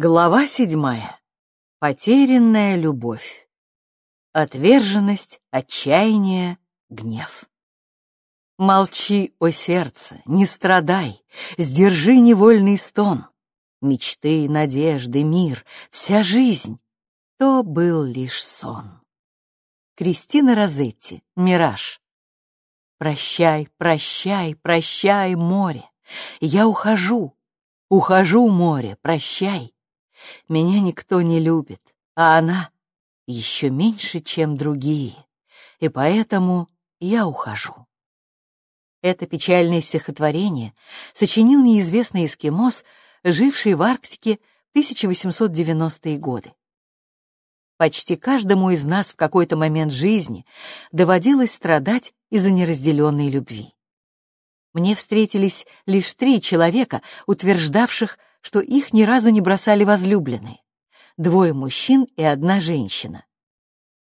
Глава седьмая. Потерянная любовь. Отверженность, отчаяние, гнев. Молчи, о сердце, не страдай, сдержи невольный стон. Мечты, надежды, мир, вся жизнь — то был лишь сон. Кристина Розетти, «Мираж». Прощай, прощай, прощай, море, я ухожу, ухожу, море, прощай. Меня никто не любит, а она еще меньше, чем другие, и поэтому я ухожу. Это печальное стихотворение сочинил неизвестный эскимос, живший в Арктике в 1890-е годы. Почти каждому из нас в какой-то момент жизни доводилось страдать из-за неразделенной любви. Мне встретились лишь три человека, утверждавших, что их ни разу не бросали возлюбленные. Двое мужчин и одна женщина.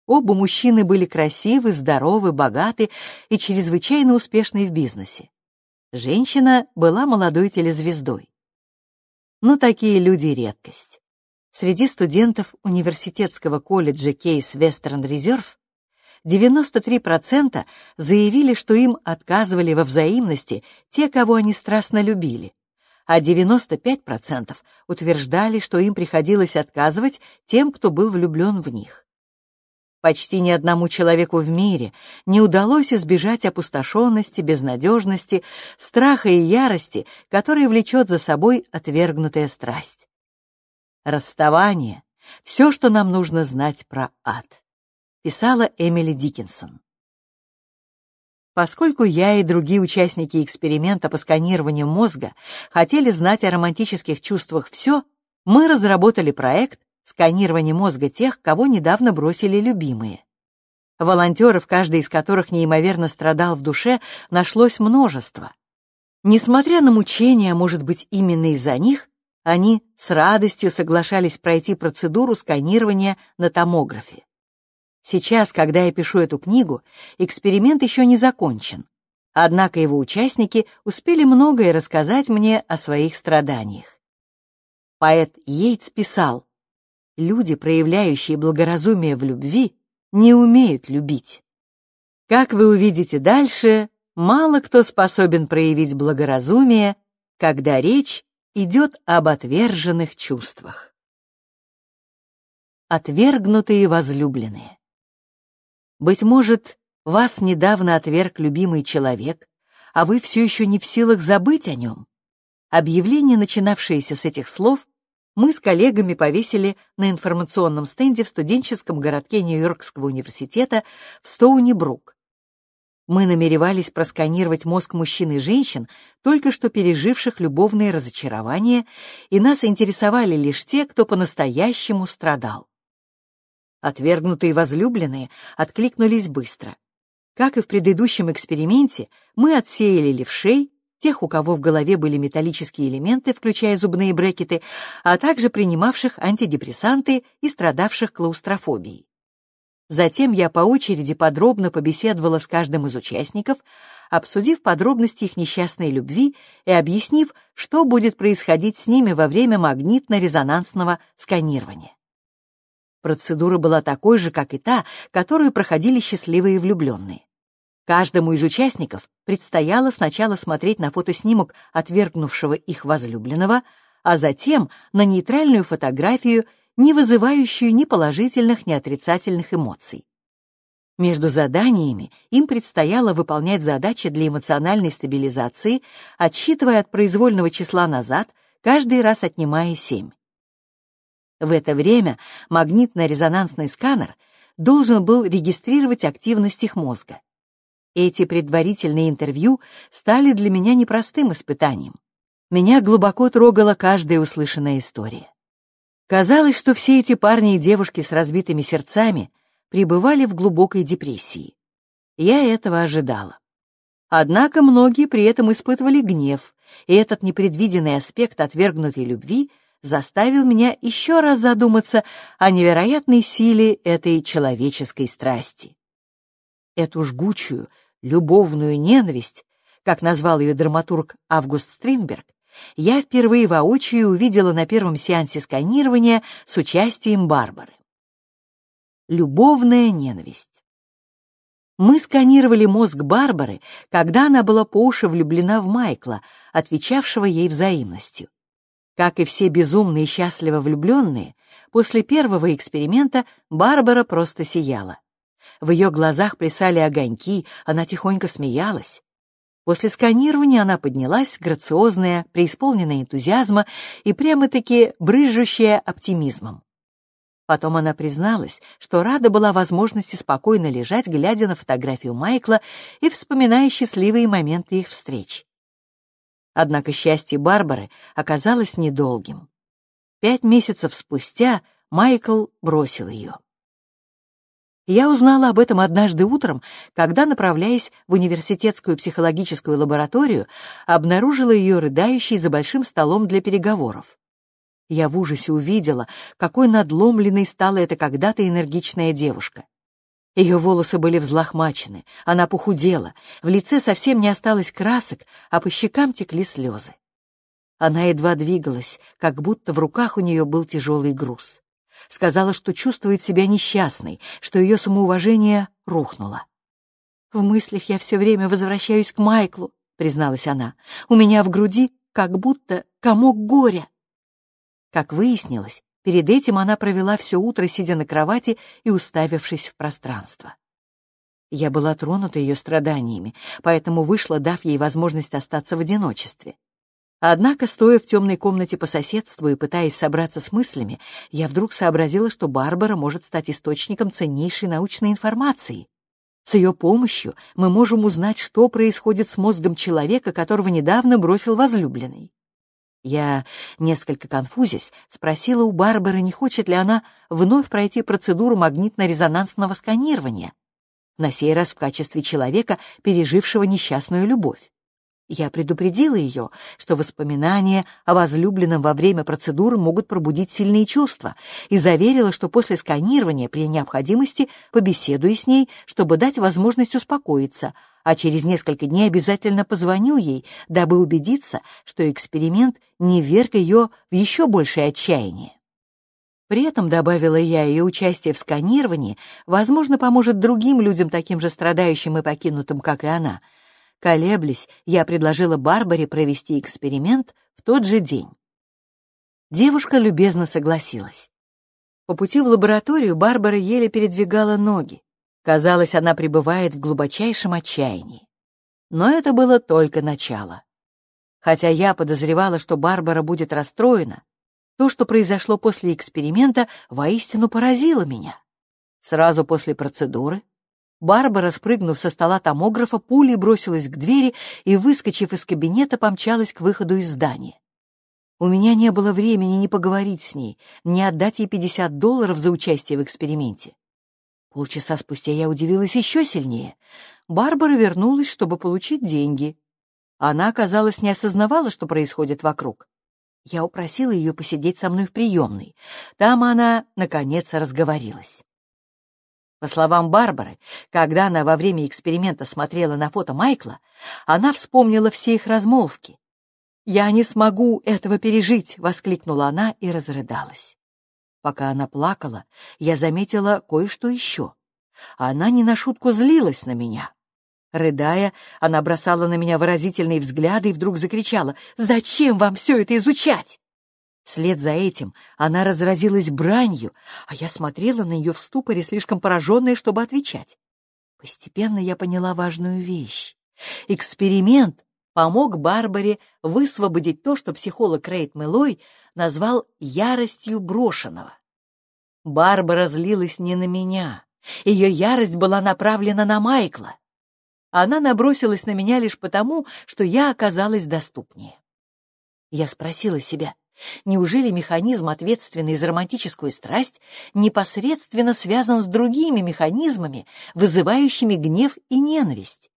Оба мужчины были красивы, здоровы, богаты и чрезвычайно успешны в бизнесе. Женщина была молодой телезвездой. Но такие люди — редкость. Среди студентов университетского колледжа Кейс Вестерн Резерв 93% заявили, что им отказывали во взаимности те, кого они страстно любили, а 95% утверждали, что им приходилось отказывать тем, кто был влюблен в них. Почти ни одному человеку в мире не удалось избежать опустошенности, безнадежности, страха и ярости, которые влечет за собой отвергнутая страсть. Расставание — все, что нам нужно знать про ад, писала Эмили Диккенсон. Поскольку я и другие участники эксперимента по сканированию мозга хотели знать о романтических чувствах все, мы разработали проект сканирования мозга тех, кого недавно бросили любимые. Волонтеров, каждый из которых неимоверно страдал в душе, нашлось множество. Несмотря на мучения, может быть, именно из-за них, они с радостью соглашались пройти процедуру сканирования на томографе. Сейчас, когда я пишу эту книгу, эксперимент еще не закончен. Однако его участники успели многое рассказать мне о своих страданиях. Поэт Йейтс писал, «Люди, проявляющие благоразумие в любви, не умеют любить. Как вы увидите дальше, мало кто способен проявить благоразумие, когда речь идет об отверженных чувствах. Отвергнутые возлюбленные. Быть может, вас недавно отверг любимый человек, а вы все еще не в силах забыть о нем. Объявление, начинавшееся с этих слов, мы с коллегами повесили на информационном стенде в студенческом городке Нью-Йоркского университета в Стоуни-Брук. Мы намеревались просканировать мозг мужчин и женщин, только что переживших любовные разочарования, и нас интересовали лишь те, кто по-настоящему страдал. Отвергнутые возлюбленные откликнулись быстро. Как и в предыдущем эксперименте, мы отсеяли левшей, тех, у кого в голове были металлические элементы, включая зубные брекеты, а также принимавших антидепрессанты и страдавших клаустрофобией. Затем я по очереди подробно побеседовала с каждым из участников, обсудив подробности их несчастной любви и объяснив, что будет происходить с ними во время магнитно-резонансного сканирования. Процедура была такой же, как и та, которую проходили счастливые влюбленные. Каждому из участников предстояло сначала смотреть на фотоснимок отвергнувшего их возлюбленного, а затем на нейтральную фотографию, не вызывающую ни положительных, ни отрицательных эмоций. Между заданиями им предстояло выполнять задачи для эмоциональной стабилизации, отсчитывая от произвольного числа назад, каждый раз отнимая семь. В это время магнитно-резонансный сканер должен был регистрировать активность их мозга. Эти предварительные интервью стали для меня непростым испытанием. Меня глубоко трогала каждая услышанная история. Казалось, что все эти парни и девушки с разбитыми сердцами пребывали в глубокой депрессии. Я этого ожидала. Однако многие при этом испытывали гнев, и этот непредвиденный аспект отвергнутой любви — заставил меня еще раз задуматься о невероятной силе этой человеческой страсти. Эту жгучую, любовную ненависть, как назвал ее драматург Август Стринберг, я впервые воочию увидела на первом сеансе сканирования с участием Барбары. Любовная ненависть. Мы сканировали мозг Барбары, когда она была по уши влюблена в Майкла, отвечавшего ей взаимностью. Как и все безумные и счастливо влюбленные, после первого эксперимента Барбара просто сияла. В ее глазах плясали огоньки, она тихонько смеялась. После сканирования она поднялась, грациозная, преисполненная энтузиазма и прямо-таки брызжущая оптимизмом. Потом она призналась, что рада была возможности спокойно лежать, глядя на фотографию Майкла и вспоминая счастливые моменты их встреч. Однако счастье Барбары оказалось недолгим. Пять месяцев спустя Майкл бросил ее. Я узнала об этом однажды утром, когда, направляясь в университетскую психологическую лабораторию, обнаружила ее рыдающей за большим столом для переговоров. Я в ужасе увидела, какой надломленной стала эта когда-то энергичная девушка. Ее волосы были взлохмачены, она похудела, в лице совсем не осталось красок, а по щекам текли слезы. Она едва двигалась, как будто в руках у нее был тяжелый груз сказала, что чувствует себя несчастной, что ее самоуважение рухнуло. «В мыслях я все время возвращаюсь к Майклу», — призналась она. «У меня в груди как будто комок горя». Как выяснилось, перед этим она провела все утро, сидя на кровати и уставившись в пространство. Я была тронута ее страданиями, поэтому вышла, дав ей возможность остаться в одиночестве. Однако, стоя в темной комнате по соседству и пытаясь собраться с мыслями, я вдруг сообразила, что Барбара может стать источником ценнейшей научной информации. С ее помощью мы можем узнать, что происходит с мозгом человека, которого недавно бросил возлюбленный. Я, несколько конфузясь, спросила у Барбары, не хочет ли она вновь пройти процедуру магнитно-резонансного сканирования, на сей раз в качестве человека, пережившего несчастную любовь. Я предупредила ее, что воспоминания о возлюбленном во время процедуры могут пробудить сильные чувства, и заверила, что после сканирования при необходимости побеседую с ней, чтобы дать возможность успокоиться, а через несколько дней обязательно позвоню ей, дабы убедиться, что эксперимент не вверг ее в еще большее отчаяние. При этом, добавила я, ее участие в сканировании, возможно, поможет другим людям, таким же страдающим и покинутым, как и она — Колеблясь, я предложила Барбаре провести эксперимент в тот же день. Девушка любезно согласилась. По пути в лабораторию Барбара еле передвигала ноги. Казалось, она пребывает в глубочайшем отчаянии. Но это было только начало. Хотя я подозревала, что Барбара будет расстроена, то, что произошло после эксперимента, воистину поразило меня. Сразу после процедуры Барбара, спрыгнув со стола томографа, пулей бросилась к двери и, выскочив из кабинета, помчалась к выходу из здания. У меня не было времени ни поговорить с ней, ни отдать ей 50 долларов за участие в эксперименте. Полчаса спустя я удивилась еще сильнее. Барбара вернулась, чтобы получить деньги. Она, казалось, не осознавала, что происходит вокруг. Я упросила ее посидеть со мной в приемной. Там она, наконец, разговорилась. По словам Барбары, когда она во время эксперимента смотрела на фото Майкла, она вспомнила все их размолвки. «Я не смогу этого пережить!» — воскликнула она и разрыдалась. Пока она плакала, я заметила кое-что еще. Она не на шутку злилась на меня. Рыдая, она бросала на меня выразительные взгляды и вдруг закричала «Зачем вам все это изучать?» Вслед за этим она разразилась бранью, а я смотрела на нее в ступоре, слишком пораженная, чтобы отвечать. Постепенно я поняла важную вещь. Эксперимент помог Барбаре высвободить то, что психолог Рейд Мэлой назвал яростью брошенного. Барбара злилась не на меня. Ее ярость была направлена на Майкла. Она набросилась на меня лишь потому, что я оказалась доступнее. Я спросила себя, Неужели механизм, ответственный за романтическую страсть, непосредственно связан с другими механизмами, вызывающими гнев и ненависть?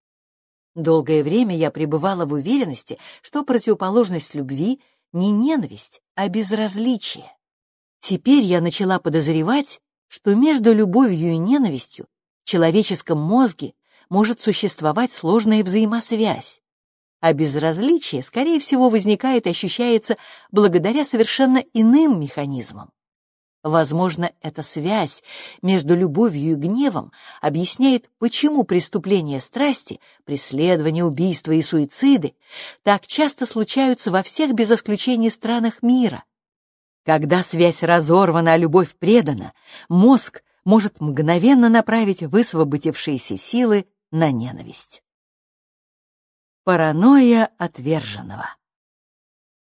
Долгое время я пребывала в уверенности, что противоположность любви не ненависть, а безразличие. Теперь я начала подозревать, что между любовью и ненавистью в человеческом мозге может существовать сложная взаимосвязь. А безразличие, скорее всего, возникает и ощущается благодаря совершенно иным механизмам. Возможно, эта связь между любовью и гневом объясняет, почему преступления страсти, преследования, убийства и суициды так часто случаются во всех без исключения странах мира. Когда связь разорвана, а любовь предана, мозг может мгновенно направить высвободившиеся силы на ненависть. Паранойя отверженного.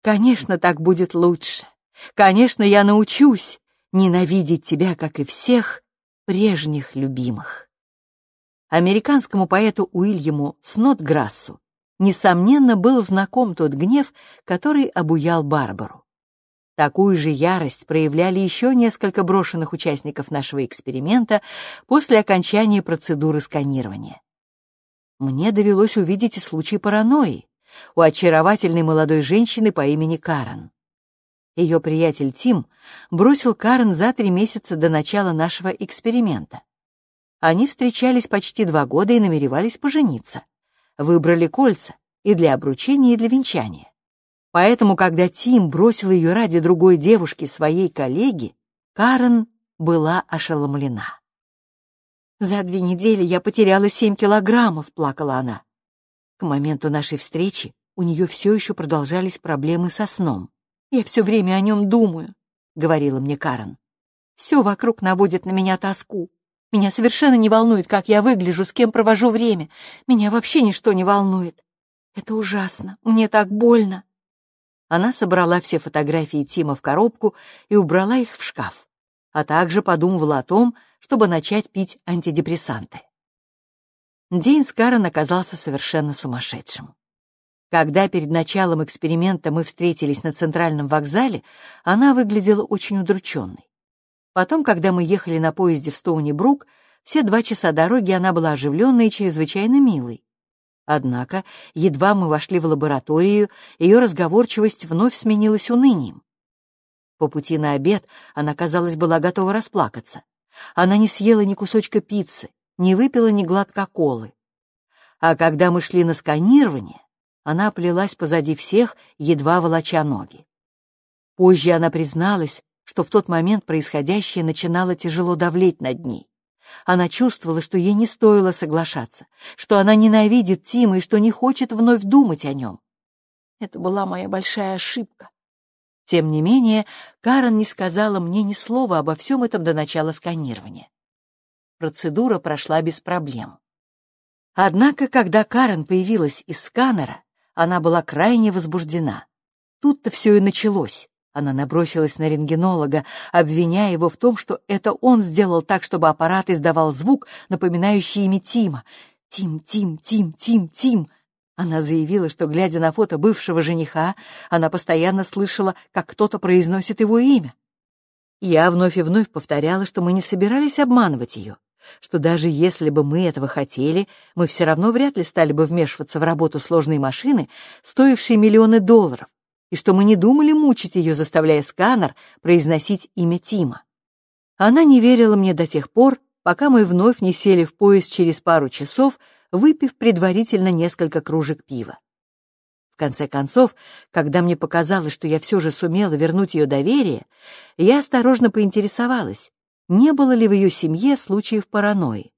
Конечно, так будет лучше. Конечно, я научусь ненавидеть тебя, как и всех прежних любимых. Американскому поэту Уильяму Снотграссу, несомненно, был знаком тот гнев, который обуял Барбару. Такую же ярость проявляли еще несколько брошенных участников нашего эксперимента после окончания процедуры сканирования. Мне довелось увидеть и случай паранойи у очаровательной молодой женщины по имени Карен. Ее приятель Тим бросил Карен за три месяца до начала нашего эксперимента. Они встречались почти два года и намеревались пожениться. Выбрали кольца и для обручения, и для венчания. Поэтому, когда Тим бросил ее ради другой девушки, своей коллеги, Карен была ошеломлена. «За две недели я потеряла семь килограммов», — плакала она. К моменту нашей встречи у нее все еще продолжались проблемы со сном. «Я все время о нем думаю», — говорила мне Карен. «Все вокруг наводит на меня тоску. Меня совершенно не волнует, как я выгляжу, с кем провожу время. Меня вообще ничто не волнует. Это ужасно. Мне так больно». Она собрала все фотографии Тима в коробку и убрала их в шкаф, а также подумывала о том, чтобы начать пить антидепрессанты. День с Карен оказался совершенно сумасшедшим. Когда перед началом эксперимента мы встретились на центральном вокзале, она выглядела очень удрученной. Потом, когда мы ехали на поезде в Стоуни-Брук, все два часа дороги она была оживленной и чрезвычайно милой. Однако, едва мы вошли в лабораторию, ее разговорчивость вновь сменилась унынием. По пути на обед она, казалось, была готова расплакаться. Она не съела ни кусочка пиццы, не выпила ни глотка колы. А когда мы шли на сканирование, она плелась позади всех, едва волоча ноги. Позже она призналась, что в тот момент происходящее начинало тяжело давлеть над ней. Она чувствовала, что ей не стоило соглашаться, что она ненавидит Тима и что не хочет вновь думать о нем. Это была моя большая ошибка. Тем не менее, Карен не сказала мне ни слова обо всем этом до начала сканирования. Процедура прошла без проблем. Однако, когда Карен появилась из сканера, она была крайне возбуждена. Тут-то все и началось. Она набросилась на рентгенолога, обвиняя его в том, что это он сделал так, чтобы аппарат издавал звук, напоминающий имя Тима. «Тим, Тим, Тим, Тим, Тим!» Она заявила, что, глядя на фото бывшего жениха, она постоянно слышала, как кто-то произносит его имя. Я вновь и вновь повторяла, что мы не собирались обманывать ее что даже если бы мы этого хотели, мы все равно вряд ли стали бы вмешиваться в работу сложной машины, стоившей миллионы долларов, и что мы не думали мучить ее, заставляя сканер произносить имя Тима. Она не верила мне до тех пор, пока мы вновь не сели в поезд через пару часов, выпив предварительно несколько кружек пива. В конце концов, когда мне показалось, что я все же сумела вернуть ее доверие, я осторожно поинтересовалась, не было ли в ее семье случаев паранойи.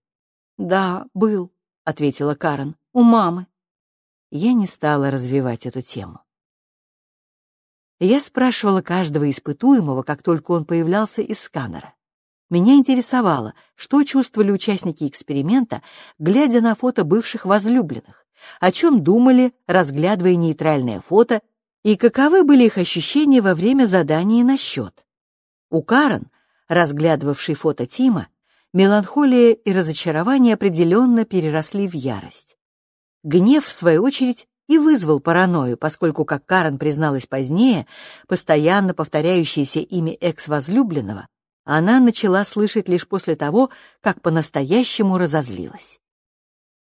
«Да, был», — ответила Карен, — «у мамы». Я не стала развивать эту тему. Я спрашивала каждого испытуемого, как только он появлялся из сканера. Меня интересовало, что чувствовали участники эксперимента, глядя на фото бывших возлюбленных, о чем думали, разглядывая нейтральное фото, и каковы были их ощущения во время задания на счет. У Карен разглядывавший фото Тима, меланхолия и разочарование определенно переросли в ярость. Гнев, в свою очередь, и вызвал паранойю, поскольку, как Карен призналась позднее, постоянно повторяющееся имя экс-возлюбленного, она начала слышать лишь после того, как по-настоящему разозлилась.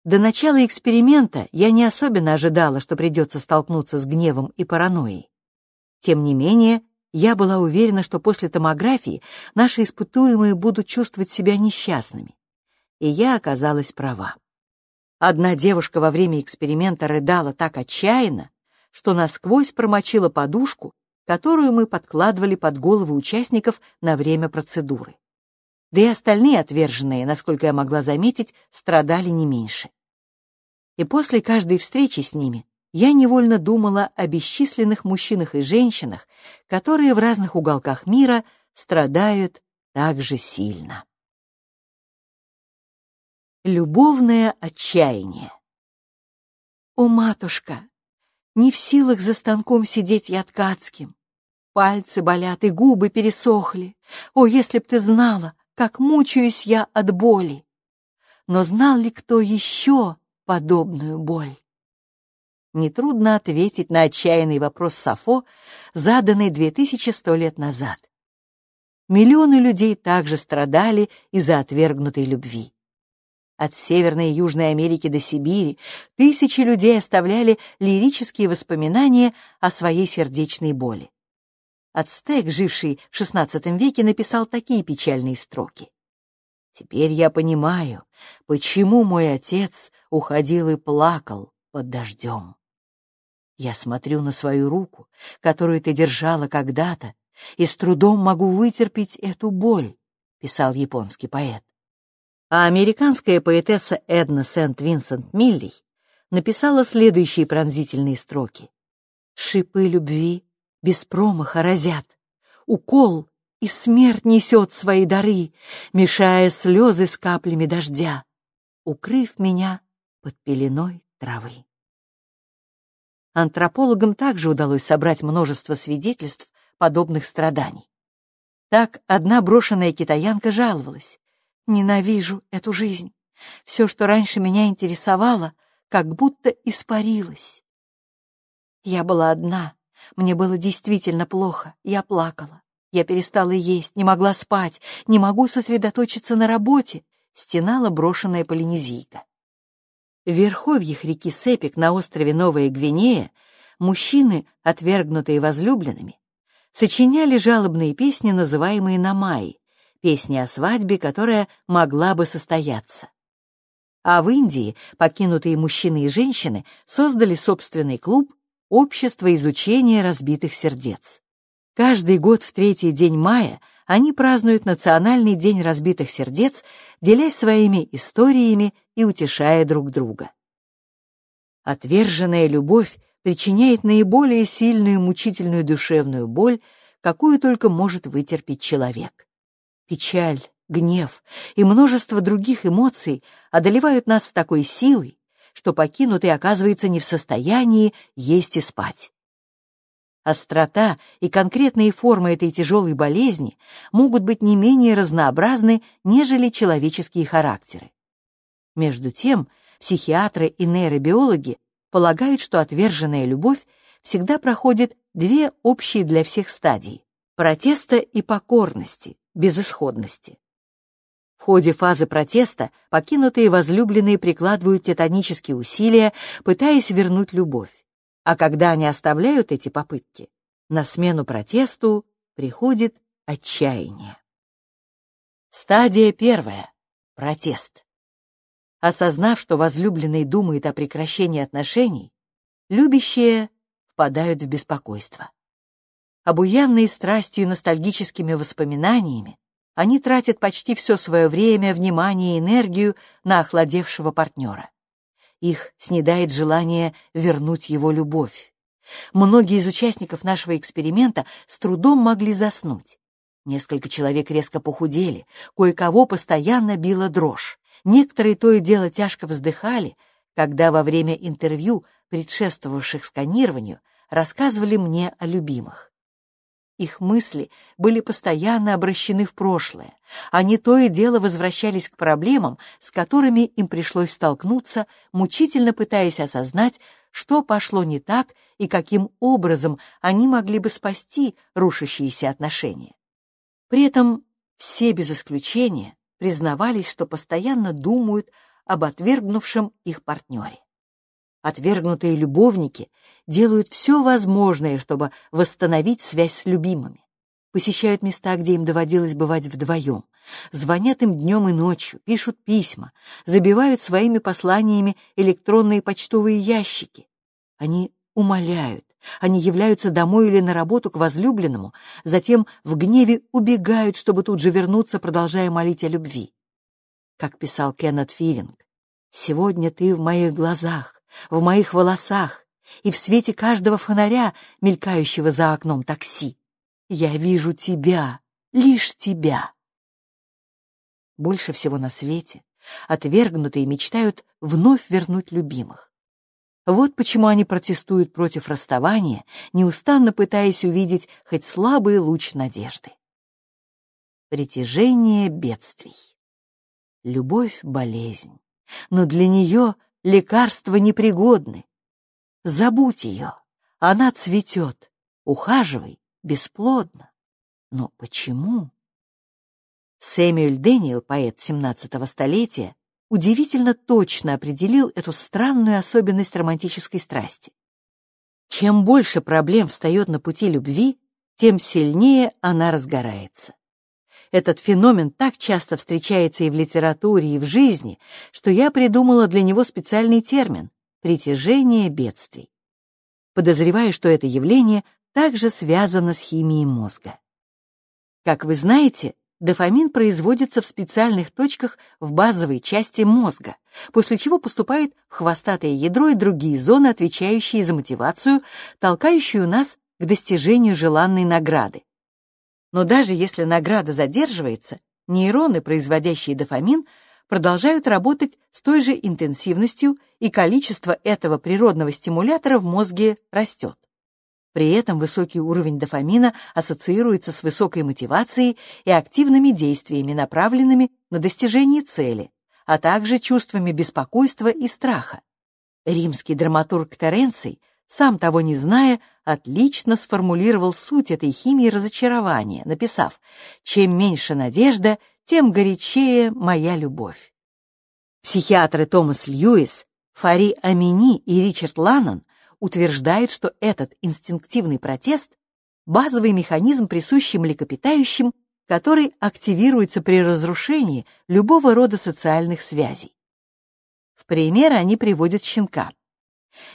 До начала эксперимента я не особенно ожидала, что придется столкнуться с гневом и паранойей. Тем не менее, я была уверена, что после томографии наши испытуемые будут чувствовать себя несчастными. И я оказалась права. Одна девушка во время эксперимента рыдала так отчаянно, что насквозь промочила подушку, которую мы подкладывали под головы участников на время процедуры. Да и остальные отверженные, насколько я могла заметить, страдали не меньше. И после каждой встречи с ними я невольно думала о бесчисленных мужчинах и женщинах, которые в разных уголках мира страдают так же сильно. Любовное отчаяние. О, матушка, не в силах за станком сидеть я ткацким. Пальцы болят и губы пересохли. О, если б ты знала, как мучаюсь я от боли! Но знал ли кто еще подобную боль? Нетрудно ответить на отчаянный вопрос Сафо, заданный 2100 лет назад. Миллионы людей также страдали из-за отвергнутой любви. От Северной и Южной Америки до Сибири тысячи людей оставляли лирические воспоминания о своей сердечной боли. Ацтек, живший в XVI веке, написал такие печальные строки. «Теперь я понимаю, почему мой отец уходил и плакал под дождем. Я смотрю на свою руку, которую ты держала когда-то, и с трудом могу вытерпеть эту боль», — писал японский поэт. А американская поэтесса Эдна Сент-Винсент Миллей написала следующие пронзительные строки. «Шипы любви без промаха разят, укол и смерть несет свои дары, мешая слезы с каплями дождя, укрыв меня под пеленой травы». Антропологам также удалось собрать множество свидетельств подобных страданий. Так одна брошенная китаянка жаловалась. Ненавижу эту жизнь. Все, что раньше меня интересовало, как будто испарилось. Я была одна. Мне было действительно плохо. Я плакала. Я перестала есть, не могла спать, не могу сосредоточиться на работе, стенала брошенная полинезийка. В верховьях реки Сепик на острове Новая Гвинея мужчины, отвергнутые возлюбленными, сочиняли жалобные песни, называемые намаи, песни о свадьбе, которая могла бы состояться. А в Индии покинутые мужчины и женщины создали собственный клуб «Общество изучения разбитых сердец». Каждый год в третий день мая они празднуют Национальный день разбитых сердец, делясь своими историями и утешая друг друга. Отверженная любовь причиняет наиболее сильную мучительную душевную боль, какую только может вытерпеть человек. Печаль, гнев и множество других эмоций одолевают нас с такой силой, что покинутый оказывается не в состоянии есть и спать. Острота и конкретные формы этой тяжелой болезни могут быть не менее разнообразны, нежели человеческие характеры. Между тем, психиатры и нейробиологи полагают, что отверженная любовь всегда проходит две общие для всех стадии – протеста и покорности, безысходности. В ходе фазы протеста покинутые возлюбленные прикладывают титанические усилия, пытаясь вернуть любовь. А когда они оставляют эти попытки, на смену протесту приходит отчаяние. Стадия первая. Протест. Осознав, что возлюбленный думает о прекращении отношений, любящие впадают в беспокойство. Обуянные страстью и ностальгическими воспоминаниями, они тратят почти все свое время, внимание и энергию на охладевшего партнера. Их снедает желание вернуть его любовь. Многие из участников нашего эксперимента с трудом могли заснуть. Несколько человек резко похудели, кое-кого постоянно била дрожь. Некоторые то и дело тяжко вздыхали, когда во время интервью, предшествовавших сканированию, рассказывали мне о любимых. Их мысли были постоянно обращены в прошлое. Они то и дело возвращались к проблемам, с которыми им пришлось столкнуться, мучительно пытаясь осознать, что пошло не так и каким образом они могли бы спасти рушащиеся отношения. При этом все без исключения признавались, что постоянно думают об отвергнувшем их партнере. Отвергнутые любовники делают все возможное, чтобы восстановить связь с любимыми. посещают места, где им доводилось бывать вдвоем, звонят им днем и ночью, пишут письма, забивают своими посланиями электронные почтовые ящики. Они умоляют, они являются домой или на работу к возлюбленному, затем в гневе убегают, чтобы тут же вернуться, продолжая молить о любви. Как писал Кеннет Филинг, «Сегодня ты в моих глазах, в моих волосах и в свете каждого фонаря, мелькающего за окном такси. Я вижу тебя, лишь тебя». Больше всего на свете отвергнутые мечтают вновь вернуть любимых. Вот почему они протестуют против расставания, неустанно пытаясь увидеть хоть слабый луч надежды. Притяжение бедствий. Любовь — болезнь, но для нее лекарства непригодны. Забудь ее, она цветет, ухаживай, бесплодно. Но почему? Сэмюэль Дэниел, поэт XVII столетия, удивительно точно определил эту странную особенность романтической страсти. Чем больше проблем встает на пути любви, тем сильнее она разгорается. Этот феномен так часто встречается и в литературе, и в жизни, что я придумала для него специальный термин — притяжение бедствий. Подозреваю, что это явление также связано с химией мозга. Как вы знаете, Дофамин производится в специальных точках в базовой части мозга, после чего поступает в хвостатое ядро и другие зоны, отвечающие за мотивацию, толкающую нас к достижению желанной награды. Но даже если награда задерживается, нейроны, производящие дофамин, продолжают работать с той же интенсивностью, и количество этого природного стимулятора в мозге растет. При этом высокий уровень дофамина ассоциируется с высокой мотивацией и активными действиями, направленными на достижение цели, а также чувствами беспокойства и страха. Римский драматург Теренций, сам того не зная, отлично сформулировал суть этой химии разочарования, написав «Чем меньше надежда, тем горячее моя любовь». Психиатры Томас Льюис, Фари Амини и Ричард Ланнон утверждает, что этот инстинктивный протест — базовый механизм, присущий млекопитающим, который активируется при разрушении любого рода социальных связей. В пример они приводят щенка.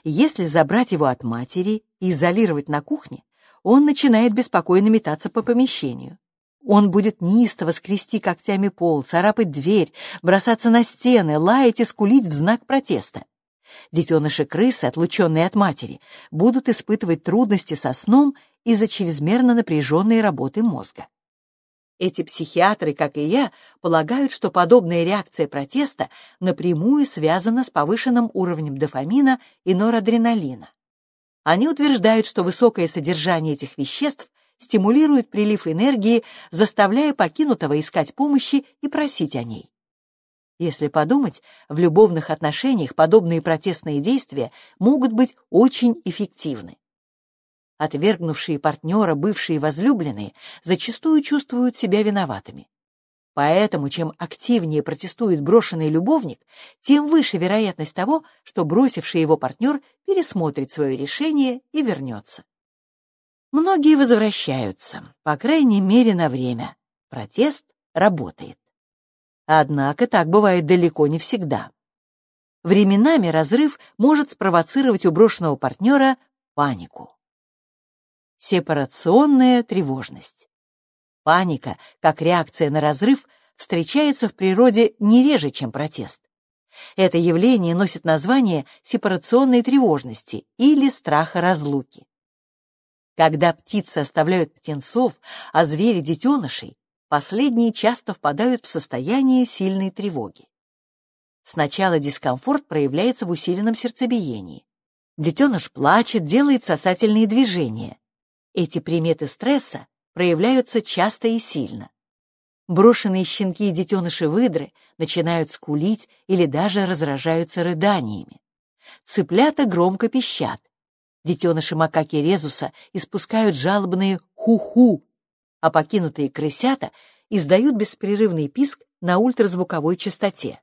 Если забрать его от матери и изолировать на кухне, он начинает беспокойно метаться по помещению. Он будет неистово скрести когтями пол, царапать дверь, бросаться на стены, лаять и скулить в знак протеста. Детеныши крысы, отлученные от матери, будут испытывать трудности со сном из-за чрезмерно напряженной работы мозга. Эти психиатры, как и я, полагают, что подобная реакция протеста напрямую связана с повышенным уровнем дофамина и норадреналина. Они утверждают, что высокое содержание этих веществ стимулирует прилив энергии, заставляя покинутого искать помощи и просить о ней. Если подумать, в любовных отношениях подобные протестные действия могут быть очень эффективны. Отвергнувшие партнера бывшие возлюбленные зачастую чувствуют себя виноватыми. Поэтому чем активнее протестует брошенный любовник, тем выше вероятность того, что бросивший его партнер пересмотрит свое решение и вернется. Многие возвращаются, по крайней мере на время. Протест работает. Однако так бывает далеко не всегда. Временами разрыв может спровоцировать у брошенного партнера панику. Сепарационная тревожность. Паника, как реакция на разрыв, встречается в природе не реже, чем протест. Это явление носит название сепарационной тревожности или страха разлуки. Когда птицы оставляют птенцов, а звери детенышей, последние часто впадают в состояние сильной тревоги. Сначала дискомфорт проявляется в усиленном сердцебиении. Детеныш плачет, делает сосательные движения. Эти приметы стресса проявляются часто и сильно. Брошенные щенки и детеныши выдры начинают скулить или даже разражаются рыданиями. Цыплята громко пищат. Детеныши макаки резуса испускают жалобные «ху-ху», а покинутые крысята издают беспрерывный писк на ультразвуковой частоте.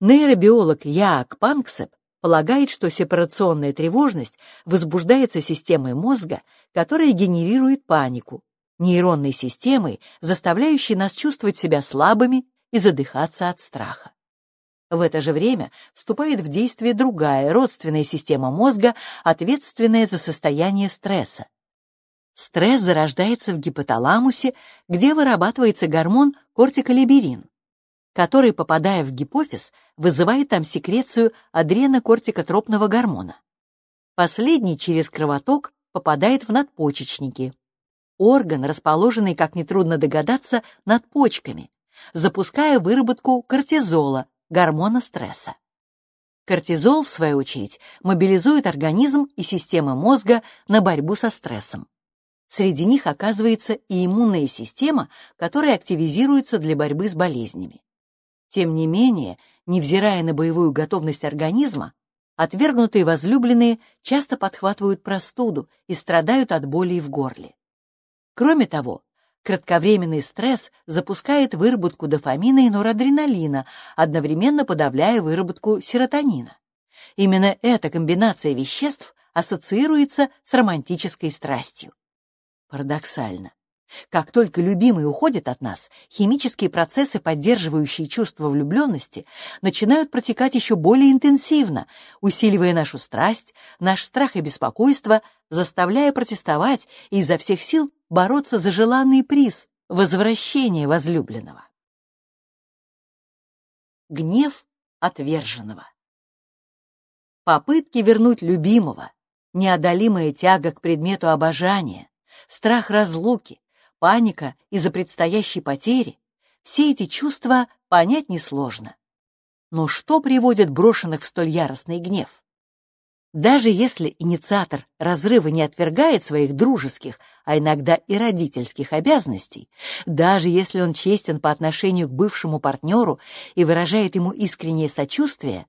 Нейробиолог Яак Панксеп полагает, что сепарационная тревожность возбуждается системой мозга, которая генерирует панику, нейронной системой, заставляющей нас чувствовать себя слабыми и задыхаться от страха. В это же время вступает в действие другая родственная система мозга, ответственная за состояние стресса. Стресс зарождается в гипоталамусе, где вырабатывается гормон кортиколиберин, который, попадая в гипофиз, вызывает там секрецию адренокортикотропного гормона. Последний через кровоток попадает в надпочечники. Орган, расположенный, как нетрудно догадаться, над почками, запуская выработку кортизола, гормона стресса. Кортизол, в свою очередь, мобилизует организм и системы мозга на борьбу со стрессом. Среди них оказывается и иммунная система, которая активизируется для борьбы с болезнями. Тем не менее, невзирая на боевую готовность организма, отвергнутые возлюбленные часто подхватывают простуду и страдают от болей в горле. Кроме того, кратковременный стресс запускает выработку дофамина и норадреналина, одновременно подавляя выработку серотонина. Именно эта комбинация веществ ассоциируется с романтической страстью. Парадоксально. Как только любимый уходит от нас, химические процессы, поддерживающие чувство влюбленности, начинают протекать еще более интенсивно, усиливая нашу страсть, наш страх и беспокойство, заставляя протестовать и изо всех сил бороться за желанный приз — возвращение возлюбленного. Гнев отверженного. Попытки вернуть любимого, неодолимая тяга к предмету обожания, страх разлуки, паника из-за предстоящей потери — все эти чувства понять несложно. Но что приводит брошенных в столь яростный гнев? Даже если инициатор разрыва не отвергает своих дружеских, а иногда и родительских обязанностей, даже если он честен по отношению к бывшему партнеру и выражает ему искреннее сочувствие,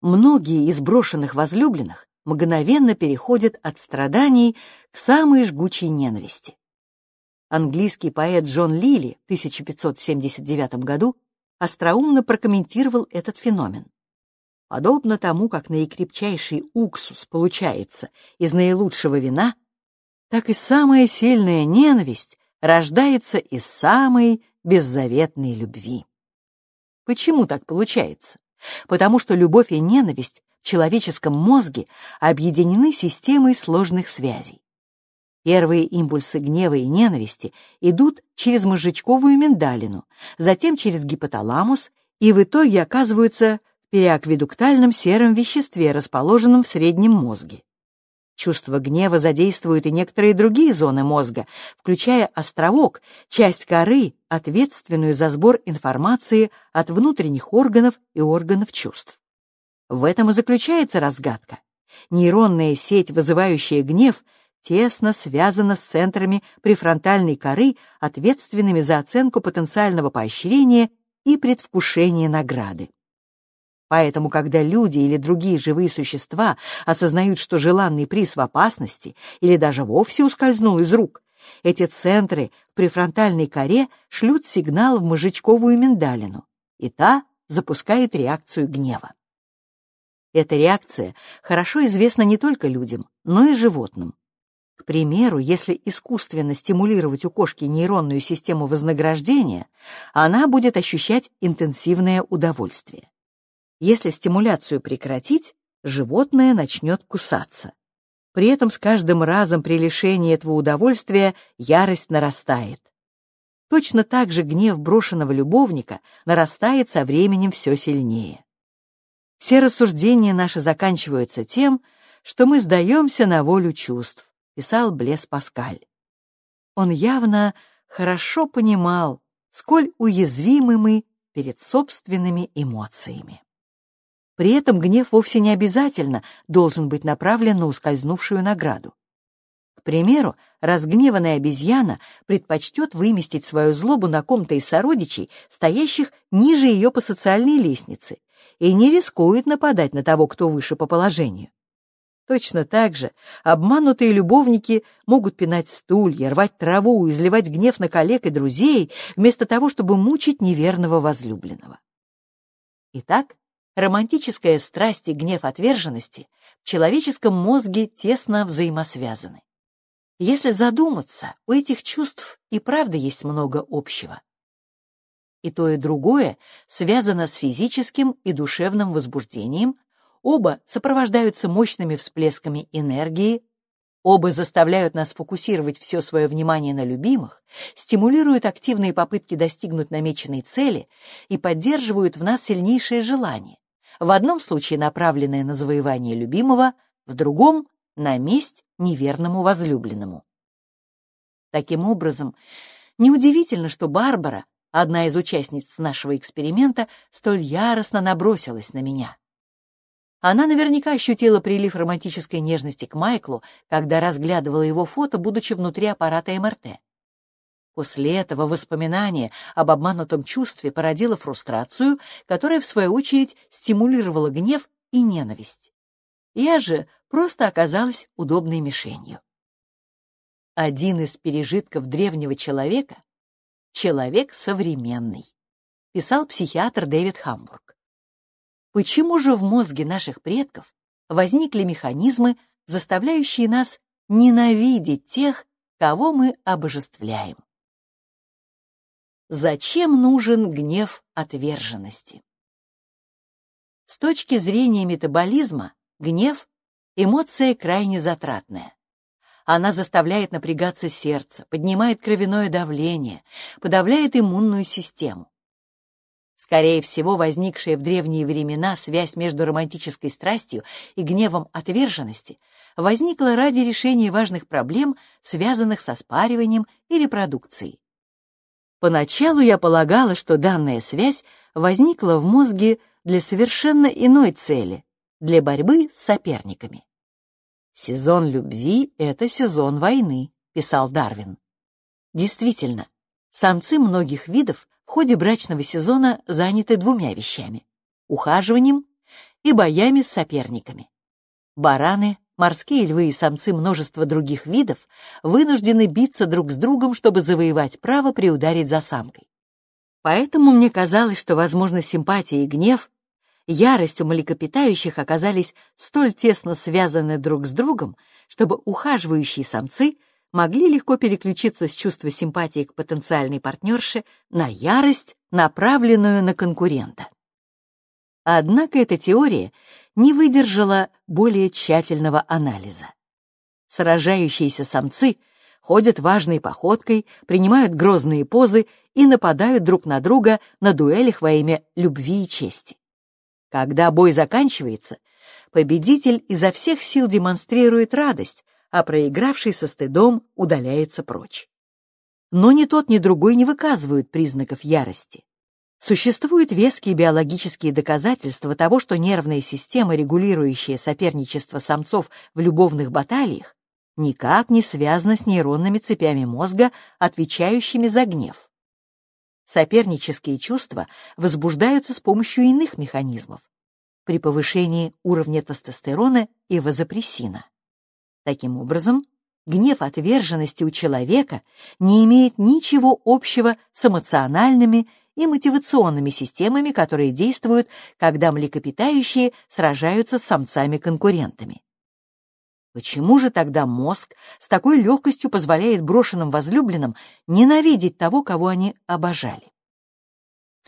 многие из брошенных возлюбленных мгновенно переходит от страданий к самой жгучей ненависти. Английский поэт Джон Лили в 1579 году остроумно прокомментировал этот феномен. Подобно тому, как наикрепчайший уксус получается из наилучшего вина, так и самая сильная ненависть рождается из самой беззаветной любви. Почему так получается? Потому что любовь и ненависть человеческом мозге объединены системой сложных связей. Первые импульсы гнева и ненависти идут через мозжечковую миндалину, затем через гипоталамус и в итоге оказываются в переакведуктальном сером веществе, расположенном в среднем мозге. Чувство гнева задействует и некоторые другие зоны мозга, включая островок, часть коры, ответственную за сбор информации от внутренних органов и органов чувств. В этом и заключается разгадка. Нейронная сеть, вызывающая гнев, тесно связана с центрами префронтальной коры, ответственными за оценку потенциального поощрения и предвкушение награды. Поэтому, когда люди или другие живые существа осознают, что желанный приз в опасности или даже вовсе ускользнул из рук, эти центры в префронтальной коре шлют сигнал в мозжечковую миндалину, и та запускает реакцию гнева. Эта реакция хорошо известна не только людям, но и животным. К примеру, если искусственно стимулировать у кошки нейронную систему вознаграждения, она будет ощущать интенсивное удовольствие. Если стимуляцию прекратить, животное начнет кусаться. При этом с каждым разом при лишении этого удовольствия ярость нарастает. Точно так же гнев брошенного любовника нарастает со временем все сильнее. Все рассуждения наши заканчиваются тем, что мы сдаемся на волю чувств, писал Блес Паскаль. Он явно хорошо понимал, сколь уязвимы мы перед собственными эмоциями. При этом гнев вовсе не обязательно должен быть направлен на ускользнувшую награду. К примеру, разгневанная обезьяна предпочтет выместить свою злобу на ком-то из сородичей, стоящих ниже ее по социальной лестнице, и не рискует нападать на того, кто выше по положению. Точно так же обманутые любовники могут пинать стулья, рвать траву, изливать гнев на коллег и друзей, вместо того, чтобы мучить неверного возлюбленного. Итак, романтическая страсть и гнев отверженности в человеческом мозге тесно взаимосвязаны. Если задуматься, у этих чувств и правда есть много общего. И то, и другое связано с физическим и душевным возбуждением, оба сопровождаются мощными всплесками энергии, оба заставляют нас фокусировать все свое внимание на любимых, стимулируют активные попытки достигнуть намеченной цели и поддерживают в нас сильнейшее желание, в одном случае направленное на завоевание любимого, в другом — на месть неверному возлюбленному. Таким образом, неудивительно, что Барбара одна из участниц нашего эксперимента, столь яростно набросилась на меня. Она наверняка ощутила прилив романтической нежности к Майклу, когда разглядывала его фото, будучи внутри аппарата МРТ. После этого воспоминание об обманутом чувстве породило фрустрацию, которая, в свою очередь, стимулировала гнев и ненависть. Я же просто оказалась удобной мишенью. Один из пережитков древнего человека человек современный, писал психиатр Дэвид Хамбург. Почему же в мозге наших предков возникли механизмы, заставляющие нас ненавидеть тех, кого мы обожествляем? Зачем нужен гнев отверженности? С точки зрения метаболизма, гнев — эмоция крайне затратная. Она заставляет напрягаться сердце, поднимает кровяное давление, подавляет иммунную систему. Скорее всего, возникшая в древние времена связь между романтической страстью и гневом отверженности возникла ради решения важных проблем, связанных со спариванием и репродукцией. Поначалу я полагала, что данная связь возникла в мозге для совершенно иной цели — для борьбы с соперниками. «Сезон любви — это сезон войны», — писал Дарвин. Действительно, самцы многих видов в ходе брачного сезона заняты двумя вещами — ухаживанием и боями с соперниками. Бараны, морские львы и самцы множества других видов вынуждены биться друг с другом, чтобы завоевать право приударить за самкой. Поэтому мне казалось, что, возможно, симпатия и гнев ярость у млекопитающих оказались столь тесно связаны друг с другом, чтобы ухаживающие самцы могли легко переключиться с чувства симпатии к потенциальной партнерше на ярость, направленную на конкурента. Однако эта теория не выдержала более тщательного анализа. Сражающиеся самцы ходят важной походкой, принимают грозные позы и нападают друг на друга на дуэлях во имя любви и чести. Когда бой заканчивается, победитель изо всех сил демонстрирует радость, а проигравший со стыдом удаляется прочь. Но ни тот, ни другой не выказывают признаков ярости. Существуют веские биологические доказательства того, что нервная система, регулирующая соперничество самцов в любовных баталиях, никак не связана с нейронными цепями мозга, отвечающими за гнев. Сопернические чувства возбуждаются с помощью иных механизмов при повышении уровня тестостерона и вазопрессина. Таким образом, гнев отверженности у человека не имеет ничего общего с эмоциональными и мотивационными системами, которые действуют, когда млекопитающие сражаются с самцами-конкурентами. Почему же тогда мозг с такой легкостью позволяет брошенным возлюбленным ненавидеть того, кого они обожали?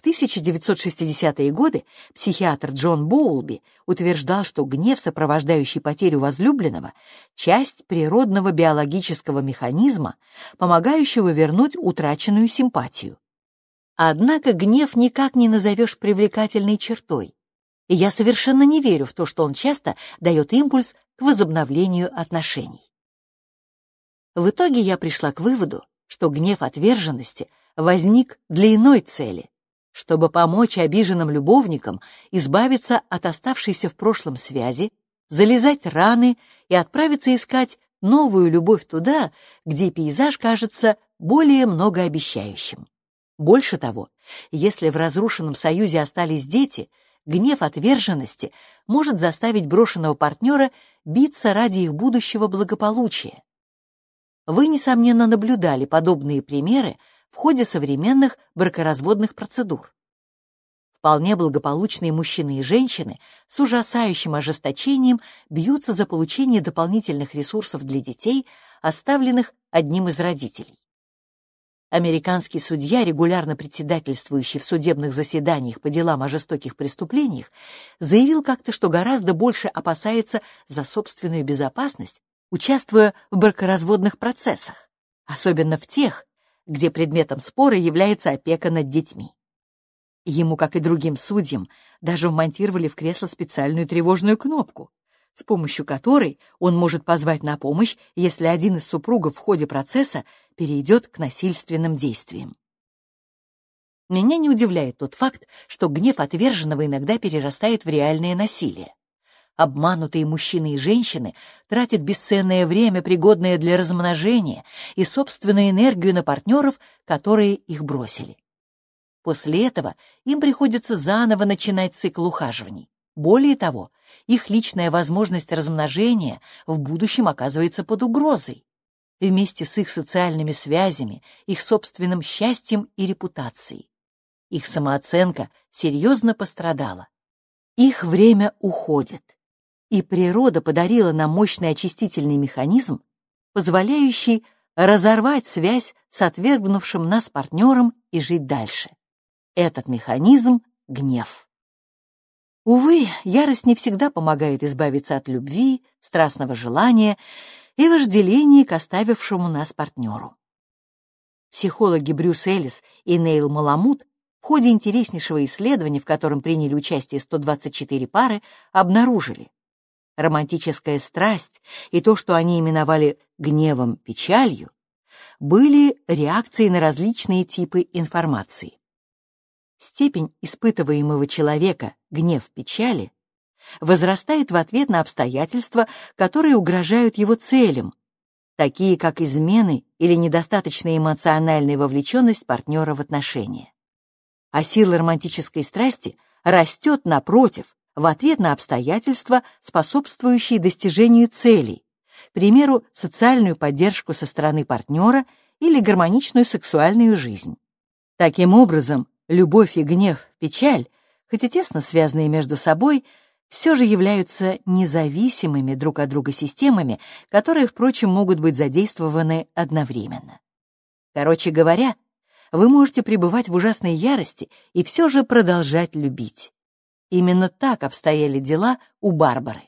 В 1960-е годы психиатр Джон Боулби утверждал, что гнев, сопровождающий потерю возлюбленного, часть природного биологического механизма, помогающего вернуть утраченную симпатию. Однако гнев никак не назовешь привлекательной чертой, и я совершенно не верю в то, что он часто дает импульс к возобновлению отношений. В итоге я пришла к выводу, что гнев отверженности возник для иной цели, чтобы помочь обиженным любовникам избавиться от оставшейся в прошлом связи, залезать раны и отправиться искать новую любовь туда, где пейзаж кажется более многообещающим. Больше того, если в разрушенном союзе остались дети, гнев отверженности может заставить брошенного партнера биться ради их будущего благополучия. Вы, несомненно, наблюдали подобные примеры в ходе современных бракоразводных процедур. Вполне благополучные мужчины и женщины с ужасающим ожесточением бьются за получение дополнительных ресурсов для детей, оставленных одним из родителей. Американский судья, регулярно председательствующий в судебных заседаниях по делам о жестоких преступлениях, заявил как-то, что гораздо больше опасается за собственную безопасность, участвуя в бракоразводных процессах, особенно в тех, где предметом спора является опека над детьми. Ему, как и другим судьям, даже вмонтировали в кресло специальную тревожную кнопку, с помощью которой он может позвать на помощь, если один из супругов в ходе процесса перейдет к насильственным действиям. Меня не удивляет тот факт, что гнев отверженного иногда перерастает в реальное насилие. Обманутые мужчины и женщины тратят бесценное время, пригодное для размножения, и собственную энергию на партнеров, которые их бросили. После этого им приходится заново начинать цикл ухаживаний. Более того, их личная возможность размножения в будущем оказывается под угрозой. Вместе с их социальными связями, их собственным счастьем и репутацией. Их самооценка серьезно пострадала. Их время уходит. И природа подарила нам мощный очистительный механизм, позволяющий разорвать связь с отвергнувшим нас партнером и жить дальше. Этот механизм — гнев. Увы, ярость не всегда помогает избавиться от любви, страстного желания и вожделения к оставившему нас партнеру. Психологи Брюс Эллис и Нейл Маламут в ходе интереснейшего исследования, в котором приняли участие 124 пары, обнаружили, романтическая страсть и то, что они именовали гневом, печалью, были реакцией на различные типы информации. Степень испытываемого человека, гнев печали, возрастает в ответ на обстоятельства, которые угрожают его целям, такие как измены или недостаточная эмоциональная вовлеченность партнера в отношения. А сила романтической страсти растет, напротив, в ответ на обстоятельства, способствующие достижению целей, к примеру, социальную поддержку со стороны партнера или гармоничную сексуальную жизнь. Таким образом, Любовь и гнев, печаль, хоть и тесно связанные между собой, все же являются независимыми друг от друга системами, которые, впрочем, могут быть задействованы одновременно. Короче говоря, вы можете пребывать в ужасной ярости и все же продолжать любить. Именно так обстояли дела у Барбары.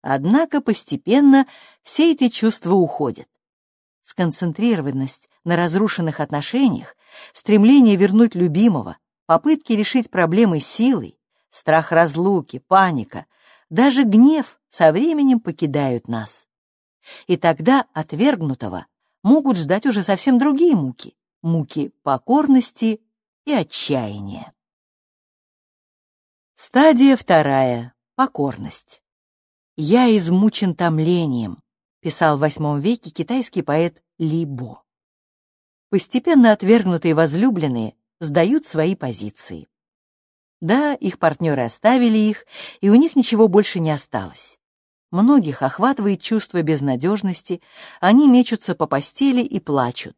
Однако постепенно все эти чувства уходят. Сконцентрированность на разрушенных отношениях, стремление вернуть любимого, попытки решить проблемы силой, страх разлуки, паника, даже гнев со временем покидают нас. И тогда отвергнутого могут ждать уже совсем другие муки, муки покорности и отчаяния. Стадия вторая. Покорность. «Я измучен томлением», — писал в VIII веке китайский поэт Ли Бо. Постепенно отвергнутые возлюбленные сдают свои позиции. Да, их партнеры оставили их, и у них ничего больше не осталось. Многих охватывает чувство безнадежности, они мечутся по постели и плачут.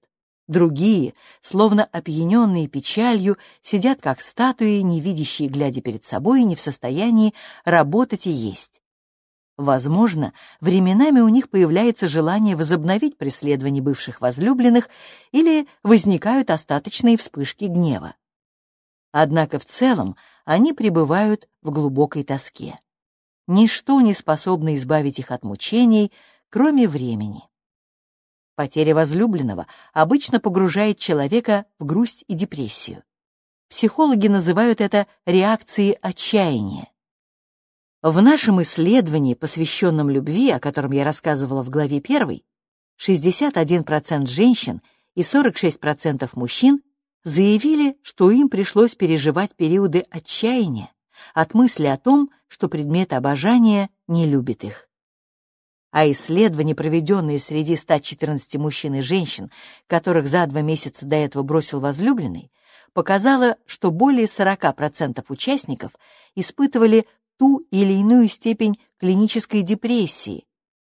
Другие, словно опьяненные печалью, сидят как статуи, не видящие, глядя перед собой, не в состоянии работать и есть. Возможно, временами у них появляется желание возобновить преследование бывших возлюбленных или возникают остаточные вспышки гнева. Однако в целом они пребывают в глубокой тоске. Ничто не способно избавить их от мучений, кроме времени. Потеря возлюбленного обычно погружает человека в грусть и депрессию. Психологи называют это реакцией отчаяния. В нашем исследовании, посвященном любви, о котором я рассказывала в главе 1, 61% женщин и 46% мужчин заявили, что им пришлось переживать периоды отчаяния от мысли о том, что предмет обожания не любит их. А исследования, проведенные среди 114 мужчин и женщин, которых за два месяца до этого бросил возлюбленный, показало, что более 40% участников испытывали ту или иную степень клинической депрессии.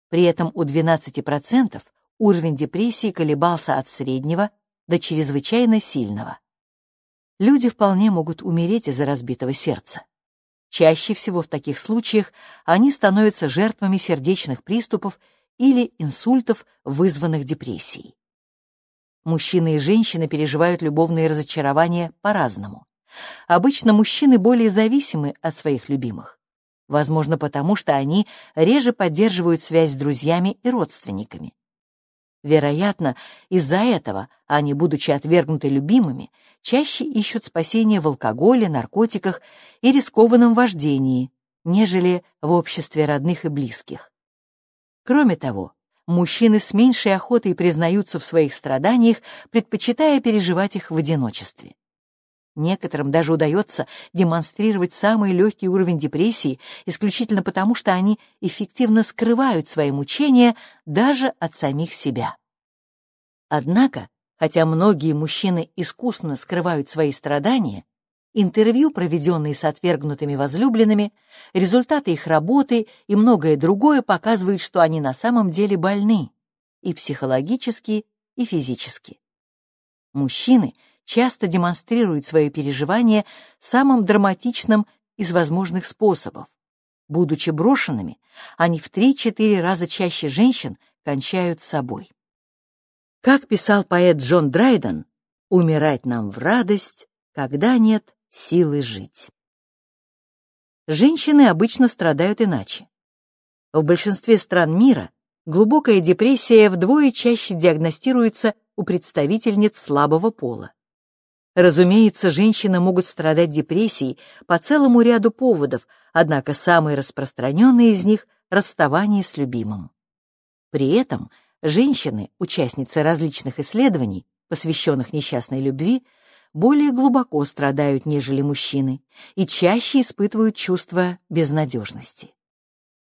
При этом у 12% уровень депрессии колебался от среднего до чрезвычайно сильного. Люди вполне могут умереть из-за разбитого сердца. Чаще всего в таких случаях они становятся жертвами сердечных приступов или инсультов, вызванных депрессией. Мужчины и женщины переживают любовные разочарования по-разному. Обычно мужчины более зависимы от своих любимых. Возможно, потому что они реже поддерживают связь с друзьями и родственниками. Вероятно, из-за этого они, будучи отвергнуты любимыми, чаще ищут спасения в алкоголе, наркотиках и рискованном вождении, нежели в обществе родных и близких. Кроме того, мужчины с меньшей охотой признаются в своих страданиях, предпочитая переживать их в одиночестве. Некоторым даже удается демонстрировать самый легкий уровень депрессии исключительно потому, что они эффективно скрывают свои мучения даже от самих себя. Однако, хотя многие мужчины искусно скрывают свои страдания, интервью, проведенные с отвергнутыми возлюбленными, результаты их работы и многое другое показывают, что они на самом деле больны и психологически, и физически. Мужчины часто демонстрируют свои переживания самым драматичным из возможных способов. Будучи брошенными, они в 3-4 раза чаще женщин кончают собой. Как писал поэт Джон Драйден, «Умирать нам в радость, когда нет силы жить. Женщины обычно страдают иначе. В большинстве стран мира глубокая депрессия вдвое чаще диагностируется у представительниц слабого пола. Разумеется, женщины могут страдать депрессией по целому ряду поводов, однако самый распространенный из них – расставание с любимым. При этом женщины, участницы различных исследований, посвященных несчастной любви, более глубоко страдают, нежели мужчины, и чаще испытывают чувство безнадежности.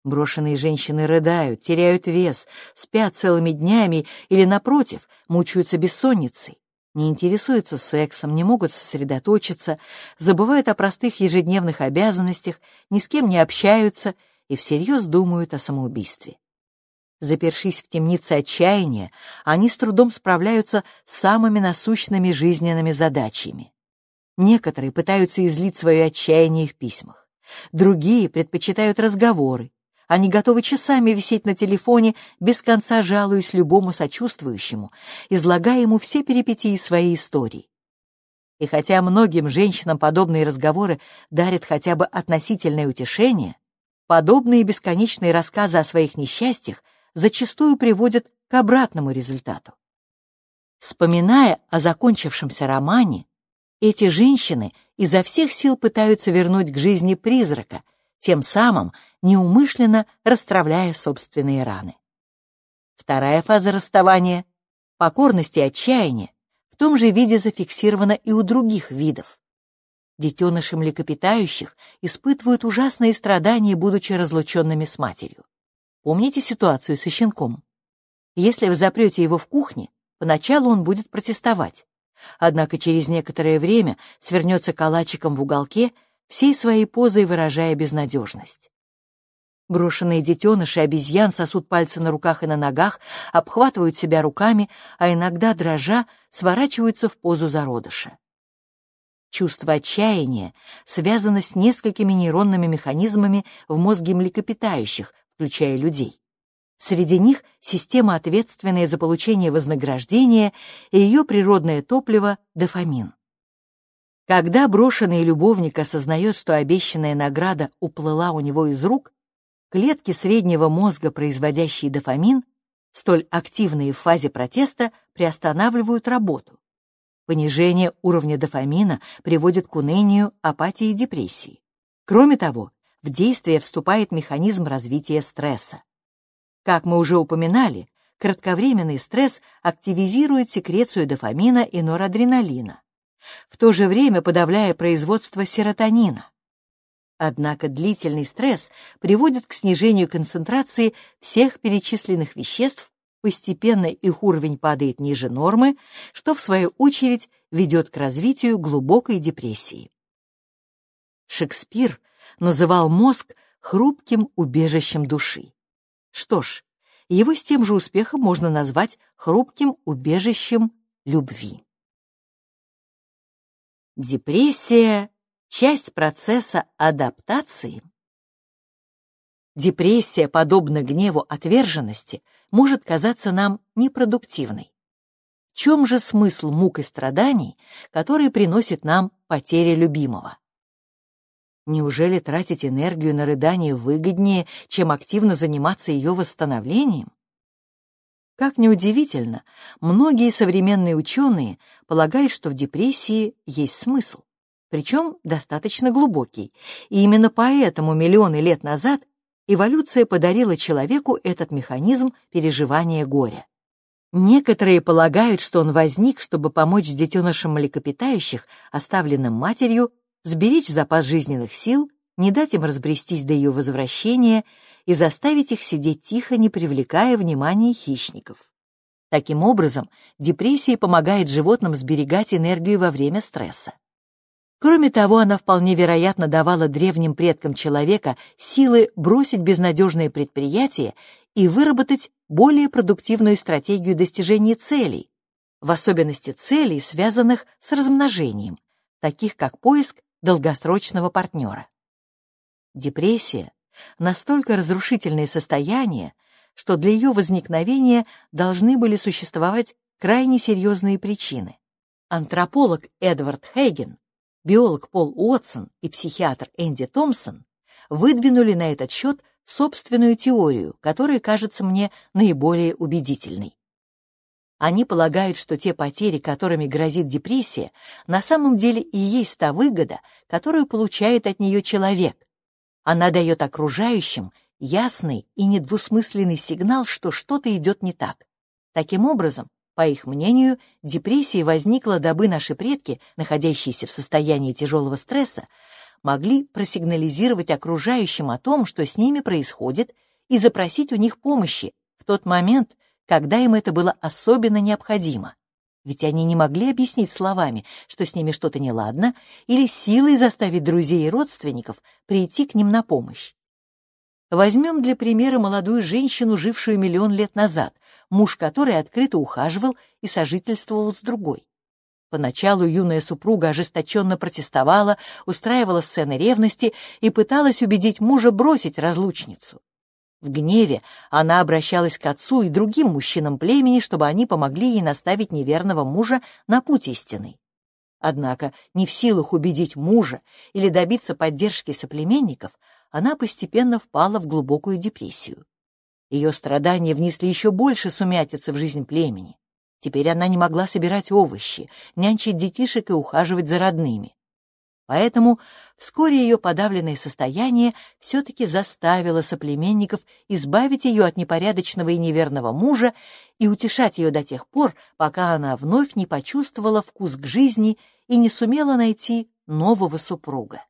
Брошенные женщины рыдают, теряют вес, спят целыми днями или, напротив, мучаются бессонницей, не интересуются сексом, не могут сосредоточиться, забывают о простых ежедневных обязанностях, ни с кем не общаются и всерьез думают о самоубийстве. Запершись в темнице отчаяния, они с трудом справляются с самыми насущными жизненными задачами. Некоторые пытаются излить свое отчаяние в письмах. Другие предпочитают разговоры. Они готовы часами висеть на телефоне, без конца жалуясь любому сочувствующему, излагая ему все перипетии своей истории. И хотя многим женщинам подобные разговоры дарят хотя бы относительное утешение, подобные бесконечные рассказы о своих несчастьях зачастую приводят к обратному результату. Вспоминая о закончившемся романе, эти женщины изо всех сил пытаются вернуть к жизни призрака, тем самым неумышленно расстравляя собственные раны. Вторая фаза расставания — покорность и отчаяние — в том же виде зафиксирована и у других видов. Детеныши млекопитающих испытывают ужасные страдания, будучи разлученными с матерью. Помните ситуацию со щенком? Если вы запрете его в кухне, поначалу он будет протестовать. Однако через некоторое время свернется калачиком в уголке, всей своей позой выражая безнадежность. Брошенные детеныши обезьян сосут пальцы на руках и на ногах, обхватывают себя руками, а иногда, дрожа, сворачиваются в позу зародыша. Чувство отчаяния связано с несколькими нейронными механизмами в мозге млекопитающих, включая людей. Среди них система, ответственная за получение вознаграждения, и ее природное топливо – дофамин. Когда брошенный любовник осознает, что обещанная награда уплыла у него из рук, клетки среднего мозга, производящие дофамин, столь активные в фазе протеста, приостанавливают работу. Понижение уровня дофамина приводит к унынию, апатии и депрессии. Кроме того, в действие вступает механизм развития стресса. Как мы уже упоминали, кратковременный стресс активизирует секрецию дофамина и норадреналина, в то же время подавляя производство серотонина. Однако длительный стресс приводит к снижению концентрации всех перечисленных веществ, постепенно их уровень падает ниже нормы, что в свою очередь ведет к развитию глубокой депрессии. Шекспир называл мозг хрупким убежищем души. Что ж, его с тем же успехом можно назвать хрупким убежищем любви. Депрессия — часть процесса адаптации. Депрессия, подобно гневу отверженности, может казаться нам непродуктивной. В чем же смысл мук и страданий, которые приносит нам потеря любимого? Неужели тратить энергию на рыдание выгоднее, чем активно заниматься ее восстановлением? Как ни удивительно, многие современные ученые полагают, что в депрессии есть смысл, причем достаточно глубокий, и именно поэтому миллионы лет назад эволюция подарила человеку этот механизм переживания горя. Некоторые полагают, что он возник, чтобы помочь детенышам млекопитающих, оставленным матерью, сберечь запас жизненных сил, не дать им разбрестись до ее возвращения и заставить их сидеть тихо, не привлекая внимания хищников. Таким образом, депрессия помогает животным сберегать энергию во время стресса. Кроме того, она вполне вероятно давала древним предкам человека силы бросить безнадежные предприятия и выработать более продуктивную стратегию достижения целей, в особенности целей, связанных с размножением, таких как поиск долгосрочного партнера. Депрессия — настолько разрушительное состояние, что для ее возникновения должны были существовать крайне серьезные причины. Антрополог Эдвард Хейген биолог Пол Уотсон и психиатр Энди Томпсон выдвинули на этот счет собственную теорию, которая кажется мне наиболее убедительной. Они полагают, что те потери, которыми грозит депрессия, на самом деле и есть та выгода, которую получает от нее человек. Она дает окружающим ясный и недвусмысленный сигнал, что что-то идет не так. Таким образом, по их мнению, депрессия возникла, дабы наши предки, находящиеся в состоянии тяжелого стресса, могли просигнализировать окружающим о том, что с ними происходит, и запросить у них помощи в тот момент, когда им это было особенно необходимо. Ведь они не могли объяснить словами, что с ними что-то неладно, или силой заставить друзей и родственников прийти к ним на помощь. Возьмем для примера молодую женщину, жившую миллион лет назад, муж которой открыто ухаживал и сожительствовал с другой. Поначалу юная супруга ожесточенно протестовала, устраивала сцены ревности и пыталась убедить мужа бросить разлучницу. В гневе она обращалась к отцу и другим мужчинам племени, чтобы они помогли ей наставить неверного мужа на путь истинный. Однако, не в силах убедить мужа или добиться поддержки соплеменников, она постепенно впала в глубокую депрессию. Ее страдания внесли еще больше сумятицы в жизнь племени. Теперь она не могла собирать овощи, нянчить детишек и ухаживать за родными. Поэтому вскоре ее подавленное состояние все-таки заставило соплеменников избавить ее от непорядочного и неверного мужа и утешать ее до тех пор, пока она вновь не почувствовала вкус к жизни и не сумела найти нового супруга.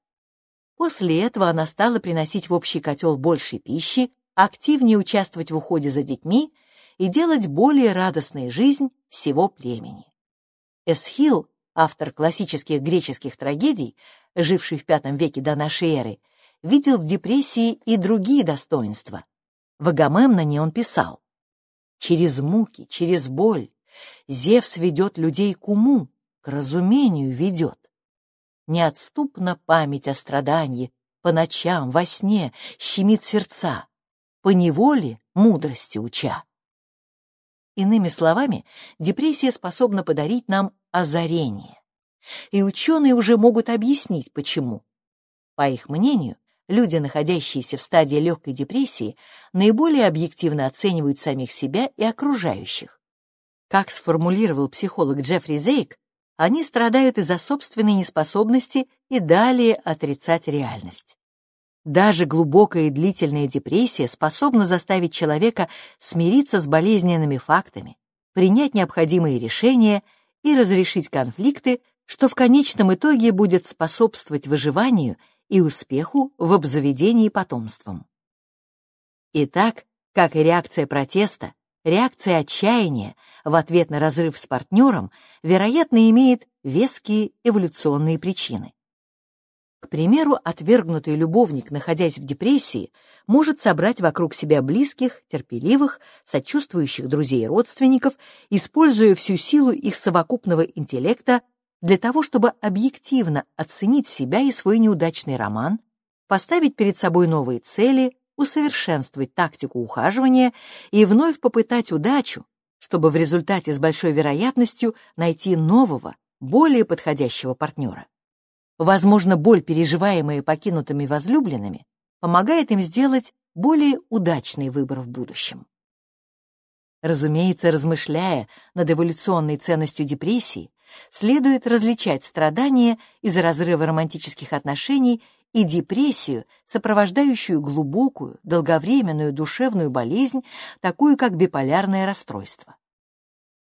После этого она стала приносить в общий котел больше пищи, активнее участвовать в уходе за детьми и делать более радостной жизнь всего племени. Эсхил, автор классических греческих трагедий, живший в V веке до нашей эры, видел в депрессии и другие достоинства. В Агамемноне он писал «Через муки, через боль Зевс ведет людей к уму, к разумению ведет неотступна память о страдании, по ночам, во сне щемит сердца, по неволе мудрости уча. Иными словами, депрессия способна подарить нам озарение. И ученые уже могут объяснить, почему. По их мнению, люди, находящиеся в стадии легкой депрессии, наиболее объективно оценивают самих себя и окружающих. Как сформулировал психолог Джеффри Зейк, они страдают из-за собственной неспособности и далее отрицать реальность. Даже глубокая и длительная депрессия способна заставить человека смириться с болезненными фактами, принять необходимые решения и разрешить конфликты, что в конечном итоге будет способствовать выживанию и успеху в обзаведении потомством. Итак, как и реакция протеста, Реакция отчаяния в ответ на разрыв с партнером, вероятно, имеет веские эволюционные причины. К примеру, отвергнутый любовник, находясь в депрессии, может собрать вокруг себя близких, терпеливых, сочувствующих друзей и родственников, используя всю силу их совокупного интеллекта для того, чтобы объективно оценить себя и свой неудачный роман, поставить перед собой новые цели, усовершенствовать тактику ухаживания и вновь попытать удачу, чтобы в результате с большой вероятностью найти нового, более подходящего партнера. Возможно, боль, переживаемая покинутыми возлюбленными, помогает им сделать более удачный выбор в будущем. Разумеется, размышляя над эволюционной ценностью депрессии, следует различать страдания из-за разрыва романтических отношений и депрессию, сопровождающую глубокую, долговременную душевную болезнь, такую как биполярное расстройство.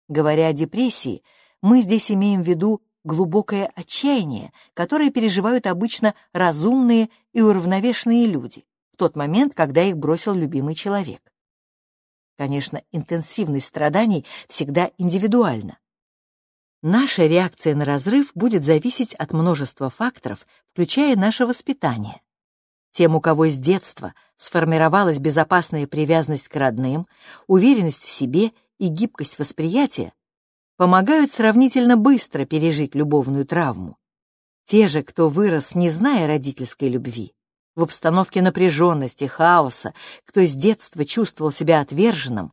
Говоря о депрессии, мы здесь имеем в виду глубокое отчаяние, которое переживают обычно разумные и уравновешенные люди в тот момент, когда их бросил любимый человек. Конечно, интенсивность страданий всегда индивидуальна. Наша реакция на разрыв будет зависеть от множества факторов, включая наше воспитание. Тем, у кого с детства сформировалась безопасная привязанность к родным, уверенность в себе и гибкость восприятия, помогают сравнительно быстро пережить любовную травму. Те же, кто вырос, не зная родительской любви, в обстановке напряженности, хаоса, кто с детства чувствовал себя отверженным,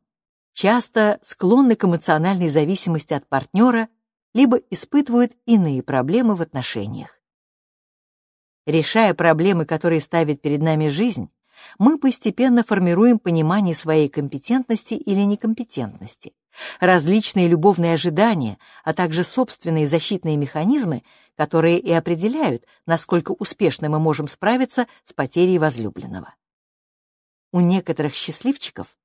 часто склонны к эмоциональной зависимости от партнера либо испытывают иные проблемы в отношениях. Решая проблемы, которые ставит перед нами жизнь, мы постепенно формируем понимание своей компетентности или некомпетентности, различные любовные ожидания, а также собственные защитные механизмы, которые и определяют, насколько успешно мы можем справиться с потерей возлюбленного. У некоторых счастливчиков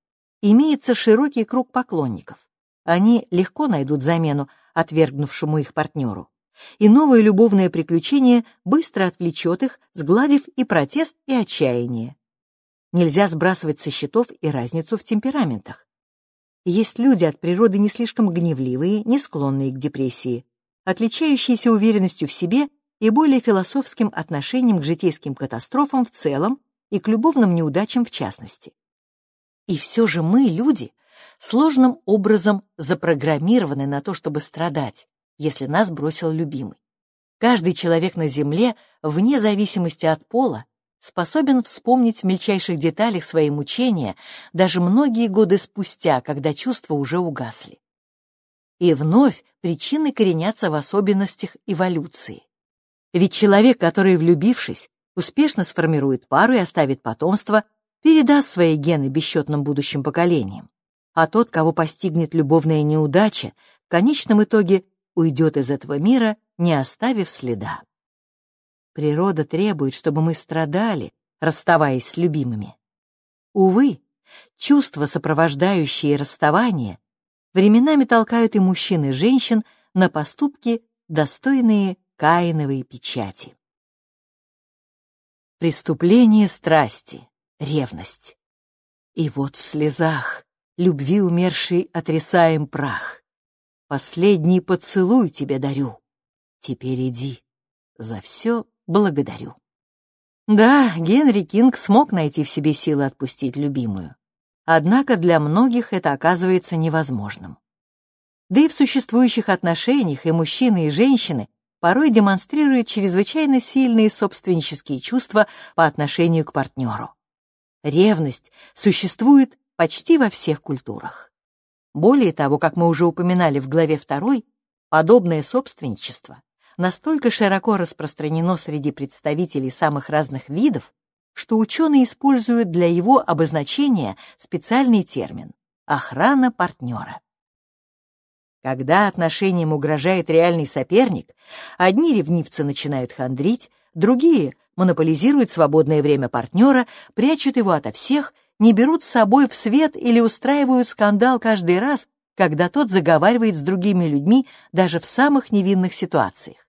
имеется широкий круг поклонников. Они легко найдут замену отвергнувшему их партнеру. И новое любовное приключение быстро отвлечет их, сгладив и протест, и отчаяние. Нельзя сбрасывать со счетов и разницу в темпераментах. Есть люди от природы не слишком гневливые, не склонные к депрессии, отличающиеся уверенностью в себе и более философским отношением к житейским катастрофам в целом и к любовным неудачам в частности. И все же мы, люди, сложным образом запрограммированы на то, чтобы страдать, если нас бросил любимый. Каждый человек на Земле, вне зависимости от пола, способен вспомнить в мельчайших деталях свои мучения даже многие годы спустя, когда чувства уже угасли. И вновь причины коренятся в особенностях эволюции. Ведь человек, который, влюбившись, успешно сформирует пару и оставит потомство, передаст свои гены бесчетным будущим поколениям а тот, кого постигнет любовная неудача, в конечном итоге уйдет из этого мира, не оставив следа. Природа требует, чтобы мы страдали, расставаясь с любимыми. Увы, чувства, сопровождающие расставание, временами толкают и мужчин, и женщин на поступки, достойные Каиновой печати. Преступление страсти, ревность. И вот в слезах, любви умершей отрисаем прах. Последний поцелуй тебе дарю. Теперь иди. За все благодарю. Да, Генри Кинг смог найти в себе силы отпустить любимую. Однако для многих это оказывается невозможным. Да и в существующих отношениях и мужчины, и женщины порой демонстрируют чрезвычайно сильные собственнические чувства по отношению к партнеру. Ревность существует почти во всех культурах. Более того, как мы уже упоминали в главе 2, подобное собственничество настолько широко распространено среди представителей самых разных видов, что ученые используют для его обозначения специальный термин – охрана партнера. Когда отношениям угрожает реальный соперник, одни ревнивцы начинают хандрить, другие монополизируют свободное время партнера, прячут его ото всех не берут с собой в свет или устраивают скандал каждый раз, когда тот заговаривает с другими людьми даже в самых невинных ситуациях.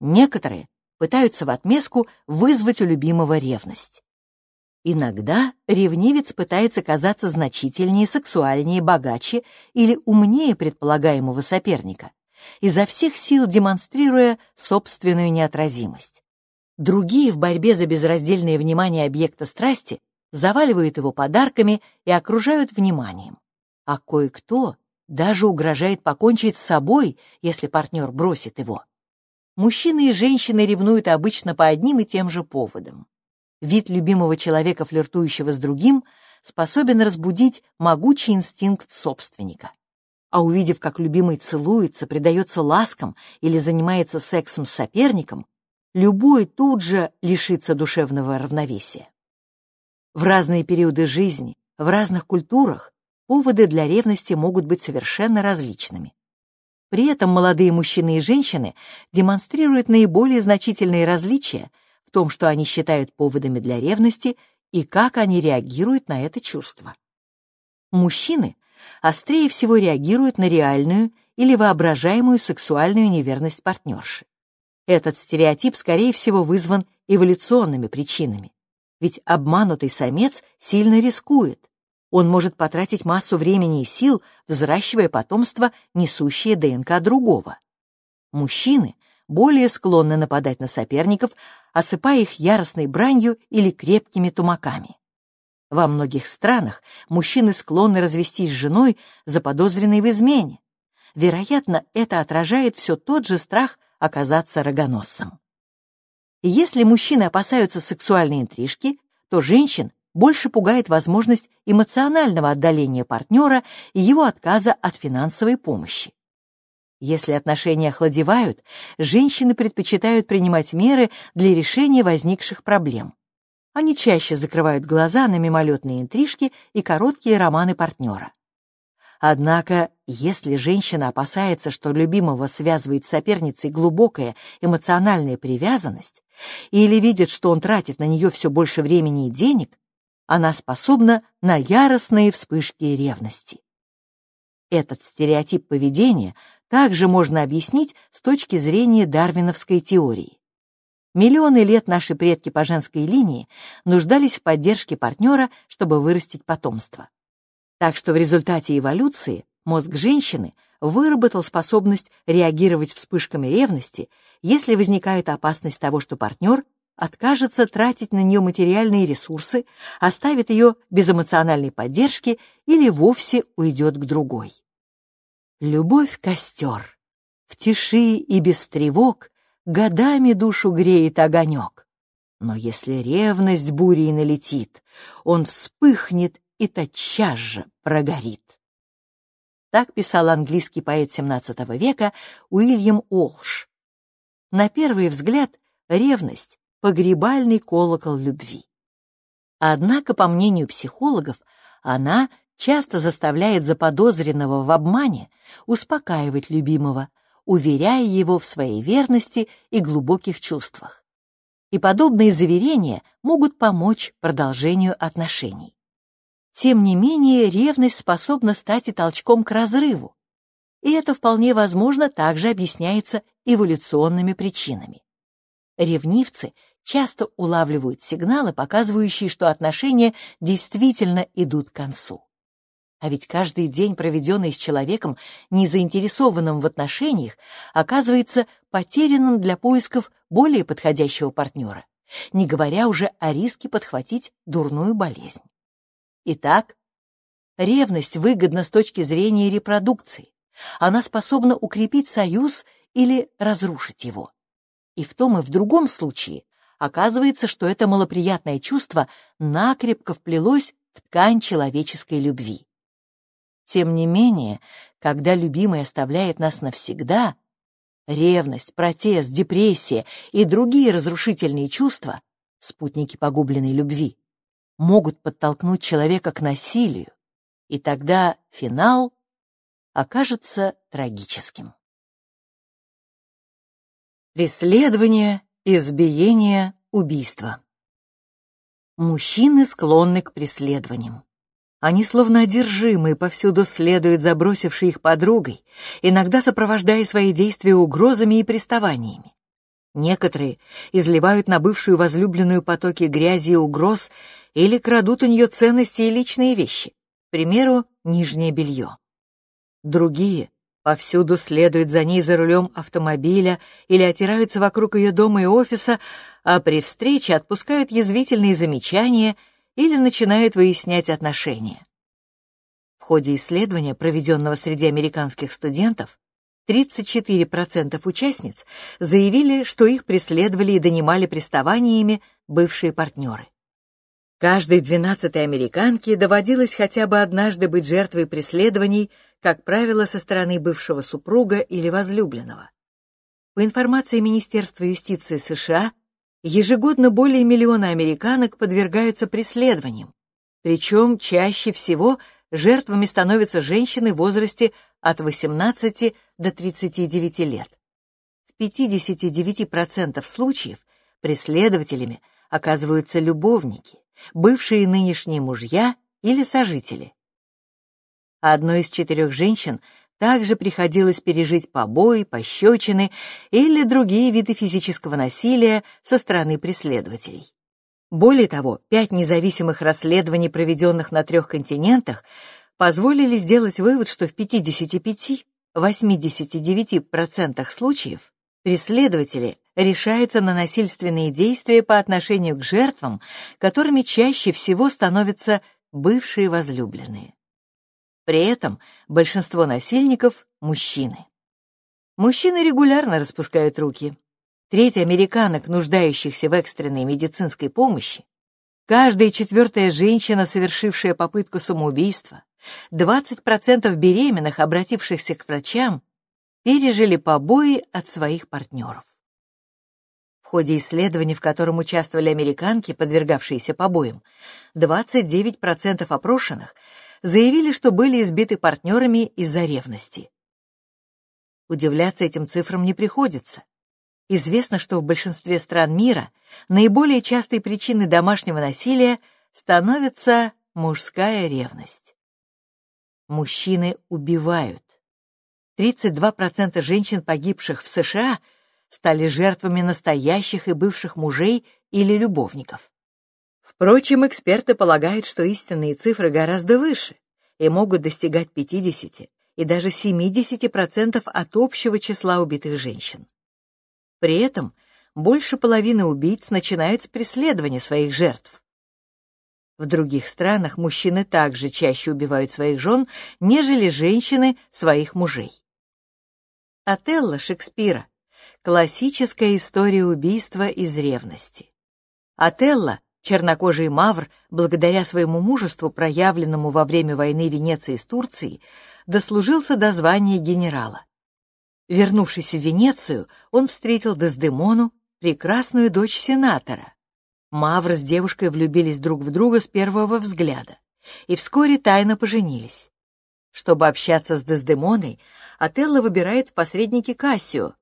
Некоторые пытаются в отместку вызвать у любимого ревность. Иногда ревнивец пытается казаться значительнее, сексуальнее, богаче или умнее предполагаемого соперника, изо всех сил демонстрируя собственную неотразимость. Другие в борьбе за безраздельное внимание объекта страсти заваливают его подарками и окружают вниманием. А кое-кто даже угрожает покончить с собой, если партнер бросит его. Мужчины и женщины ревнуют обычно по одним и тем же поводам. вид любимого человека, флиртующего с другим, способен разбудить могучий инстинкт собственника. А увидев, как любимый целуется, предается ласкам или занимается сексом с соперником, любой тут же лишится душевного равновесия. В разные периоды жизни, в разных культурах поводы для ревности могут быть совершенно различными. При этом молодые мужчины и женщины демонстрируют наиболее значительные различия в том, что они считают поводами для ревности и как они реагируют на это чувство. Мужчины острее всего реагируют на реальную или воображаемую сексуальную неверность партнерши. Этот стереотип, скорее всего, вызван эволюционными причинами. Ведь обманутый самец сильно рискует, он может потратить массу времени и сил, взращивая потомство, несущее ДНК другого. Мужчины более склонны нападать на соперников, осыпая их яростной бранью или крепкими тумаками. Во многих странах мужчины склонны развестись с женой, заподозренной в измене. Вероятно, это отражает все тот же страх оказаться рогоносцем. если мужчины опасаются сексуальной интрижки, то женщин больше пугает возможность эмоционального отдаления партнера и его отказа от финансовой помощи. Если отношения охладевают, женщины предпочитают принимать меры для решения возникших проблем. Они чаще закрывают глаза на мимолетные интрижки и короткие романы партнера. Однако, если женщина опасается, что любимого связывает с соперницей глубокая эмоциональная привязанность, или видит, что он тратит на нее все больше времени и денег, она способна на яростные вспышки ревности. Этот стереотип поведения также можно объяснить с точки зрения дарвиновской теории. Миллионы лет наши предки по женской линии нуждались в поддержке партнера, чтобы вырастить потомство. Так что в результате эволюции мозг женщины выработал способность реагировать вспышками ревности, если возникает опасность того, что партнер откажется тратить на нее материальные ресурсы, оставит ее без эмоциональной поддержки или вовсе уйдет к другой. Любовь — костер. В тиши и без тревог годами душу греет огонек. Но если ревность бурей налетит, он вспыхнет и тотчас же прогорит. Так писал английский поэт XVII века Уильям Олш. На первый взгляд, ревность погребальный колокол любви. Однако, по мнению психологов, она часто заставляет заподозренного в обмане успокаивать любимого, уверяя его в своей верности и глубоких чувствах. И подобные заверения могут помочь продолжению отношений. Тем не менее, ревность способна стать и толчком к разрыву, и это вполне возможно также объясняется эволюционными причинами. Ревнивцы часто улавливают сигналы, показывающие, что отношения действительно идут к концу. А ведь каждый день, проведенный с человеком, не заинтересованным в отношениях, оказывается потерянным для поисков более подходящего партнера, не говоря уже о риске подхватить дурную болезнь. Итак, ревность выгодна с точки зрения репродукции. Она способна укрепить союз или разрушить его. И в том и в другом случае оказывается, что это малоприятное чувство накрепко вплелось в ткань человеческой любви. Тем не менее, когда любимый оставляет нас навсегда, ревность, протест, депрессия и другие разрушительные чувства, спутники погубленной любви, могут подтолкнуть человека к насилию, и тогда финал окажется трагическим. Преследование, избиение, убийство. Мужчины склонны к преследованиям. Они словно одержимые повсюду следуют забросившей их подругой, иногда сопровождая свои действия угрозами и приставаниями. Некоторые изливают на бывшую возлюбленную потоки грязи и угроз или крадут у нее ценности и личные вещи, к примеру, нижнее белье. Другие Повсюду следуют за ней за рулем автомобиля или отираются вокруг ее дома и офиса, а при встрече отпускают язвительные замечания или начинают выяснять отношения. В ходе исследования, проведенного среди американских студентов, 34% участниц заявили, что их преследовали и донимали приставаниями бывшие партнеры. Каждой двенадцатой американке доводилось хотя бы однажды быть жертвой преследований, как правило, со стороны бывшего супруга или возлюбленного. По информации Министерства юстиции США, ежегодно более миллиона американок подвергаются преследованиям, причем чаще всего жертвами становятся женщины в возрасте от 18 до 39 лет. В 59% случаев преследователями оказываются любовники, бывшие и нынешние мужья или сожители. Одной из четырех женщин также приходилось пережить побои, пощечины или другие виды физического насилия со стороны преследователей. Более того, пять независимых расследований, проведенных на трех континентах, позволили сделать вывод, что в 55-89% случаев преследователи решаются на насильственные действия по отношению к жертвам, которыми чаще всего становятся бывшие возлюбленные. При этом большинство насильников – мужчины. Мужчины регулярно распускают руки. Треть американок, нуждающихся в экстренной медицинской помощи, каждая четвертая женщина, совершившая попытку самоубийства, 20% беременных, обратившихся к врачам, пережили побои от своих партнеров. Ходе исследования, в котором участвовали американки, подвергавшиеся побоям, 29% опрошенных заявили, что были избиты партнерами из-за ревности. Удивляться этим цифрам не приходится. Известно, что в большинстве стран мира наиболее частой причиной домашнего насилия становится мужская ревность. Мужчины убивают. 32% женщин, погибших в США, стали жертвами настоящих и бывших мужей или любовников. Впрочем, эксперты полагают, что истинные цифры гораздо выше и могут достигать 50 и даже 70% от общего числа убитых женщин. При этом больше половины убийц начинают с преследования своих жертв. В других странах мужчины также чаще убивают своих жен, нежели женщины своих мужей. Отелло Шекспира — классическая история убийства из ревности. Отелло Чернокожий мавр, благодаря своему мужеству, проявленному во время войны Венеции с Турцией, дослужился до звания генерала. Вернувшись в Венецию, он встретил Дездемону, прекрасную дочь сенатора. Мавр с девушкой влюбились друг в друга с первого взгляда и вскоре тайно поженились. Чтобы общаться с Дездемоной, Отелло выбирает в посреднике Кассио,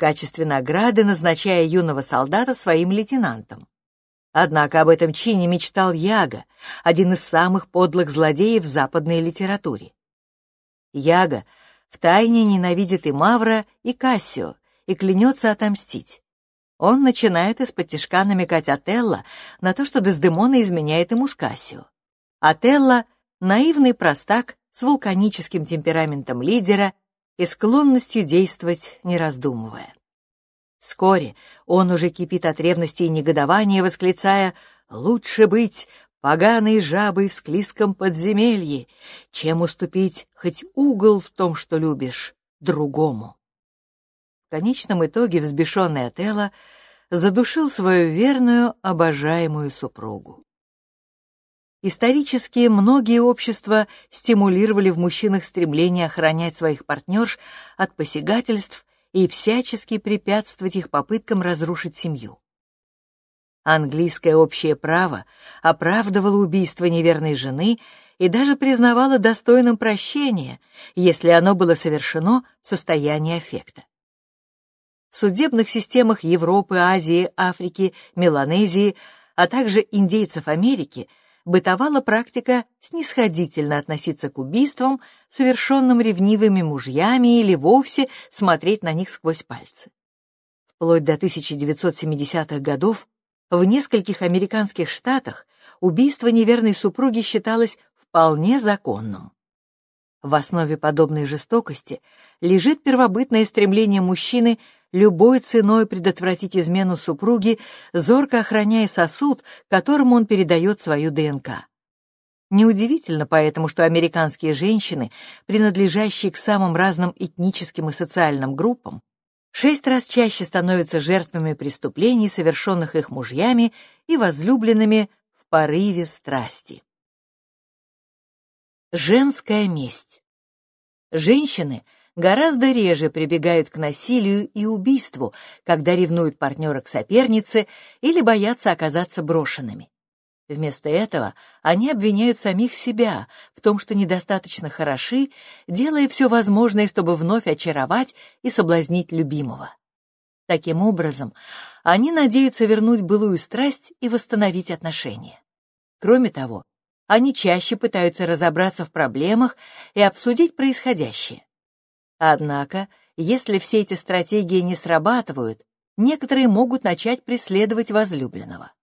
качестве награды назначая юного солдата своим лейтенантом. Однако об этом чине мечтал Яга, один из самых подлых злодеев в западной литературе. Яга втайне ненавидит и Мавра, и Кассио, и клянется отомстить. Он начинает из-под тишка намекать Отелло на то, что Дездемона изменяет ему с Кассио. Отелло — наивный простак с вулканическим темпераментом лидера и склонностью действовать, не раздумывая. Вскоре он уже кипит от ревности и негодования, восклицая «Лучше быть поганой жабой в склизком подземелье, чем уступить хоть угол в том, что любишь, другому». В конечном итоге взбешенный Отелло задушил свою верную, обожаемую супругу. Исторически многие общества стимулировали в мужчинах стремление охранять своих партнерш от посягательств и всячески препятствовать их попыткам разрушить семью. Английское общее право оправдывало убийство неверной жены и даже признавало достойным прощения, если оно было совершено в состоянии аффекта. В судебных системах Европы, Азии, Африки, Меланезии, а также индейцев Америки – бытовала практика снисходительно относиться к убийствам, совершенным ревнивыми мужьями или вовсе смотреть на них сквозь пальцы. Вплоть до 1970-х годов в нескольких американских штатах убийство неверной супруги считалось вполне законным. В основе подобной жестокости лежит первобытное стремление мужчины любой ценой предотвратить измену супруги, зорко охраняя сосуд, которому он передает свою ДНК. Неудивительно поэтому, что американские женщины, принадлежащие к самым разным этническим и социальным группам, шесть раз чаще становятся жертвами преступлений, совершенных их мужьями и возлюбленными в порыве страсти. Женская месть. Женщины гораздо реже прибегают к насилию и убийству, когда ревнуют партнера к сопернице или боятся оказаться брошенными. Вместо этого они обвиняют самих себя в том, что недостаточно хороши, делая все возможное, чтобы вновь очаровать и соблазнить любимого. Таким образом, они надеются вернуть былую страсть и восстановить отношения. Кроме того, они чаще пытаются разобраться в проблемах и обсудить происходящее. Однако, если все эти стратегии не срабатывают, некоторые могут начать преследовать возлюбленного.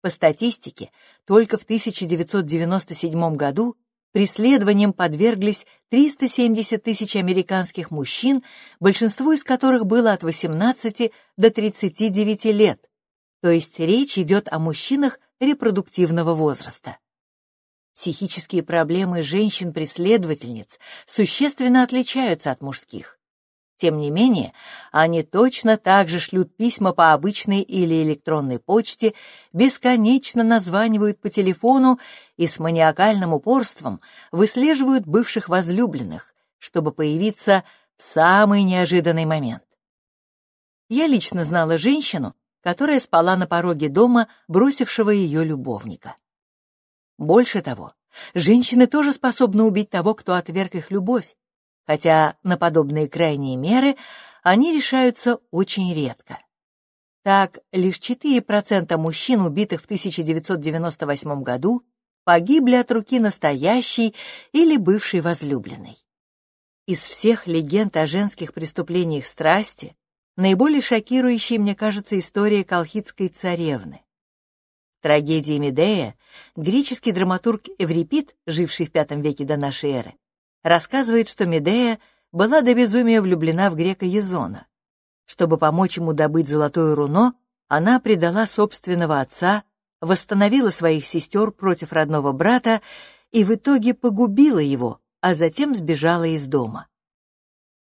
По статистике, только в 1997 году преследованиям подверглись 370 тысяч американских мужчин, большинству из которых было от 18 до 39 лет, то есть речь идет о мужчинах репродуктивного возраста. Психические проблемы женщин-преследовательниц существенно отличаются от мужских. Тем не менее, они точно так же шлют письма по обычной или электронной почте, бесконечно названивают по телефону и с маниакальным упорством выслеживают бывших возлюбленных, чтобы появиться в самый неожиданный момент. Я лично знала женщину, которая спала на пороге дома, бросившего ее любовника. Больше того, женщины тоже способны убить того, кто отверг их любовь, хотя на подобные крайние меры они решаются очень редко. Так, лишь 4% мужчин, убитых в 1998 году, погибли от руки настоящей или бывшей возлюбленной. Из всех легенд о женских преступлениях страсти наиболее шокирующей, мне кажется, история колхидской царевны. Трагедии Медея греческий драматург Эврипид, живший в V веке до нашей эры, рассказывает, что Медея была до безумия влюблена в грека Езона. Чтобы помочь ему добыть золотое руно, она предала собственного отца, восстановила своих сестер против родного брата и в итоге погубила его, а затем сбежала из дома.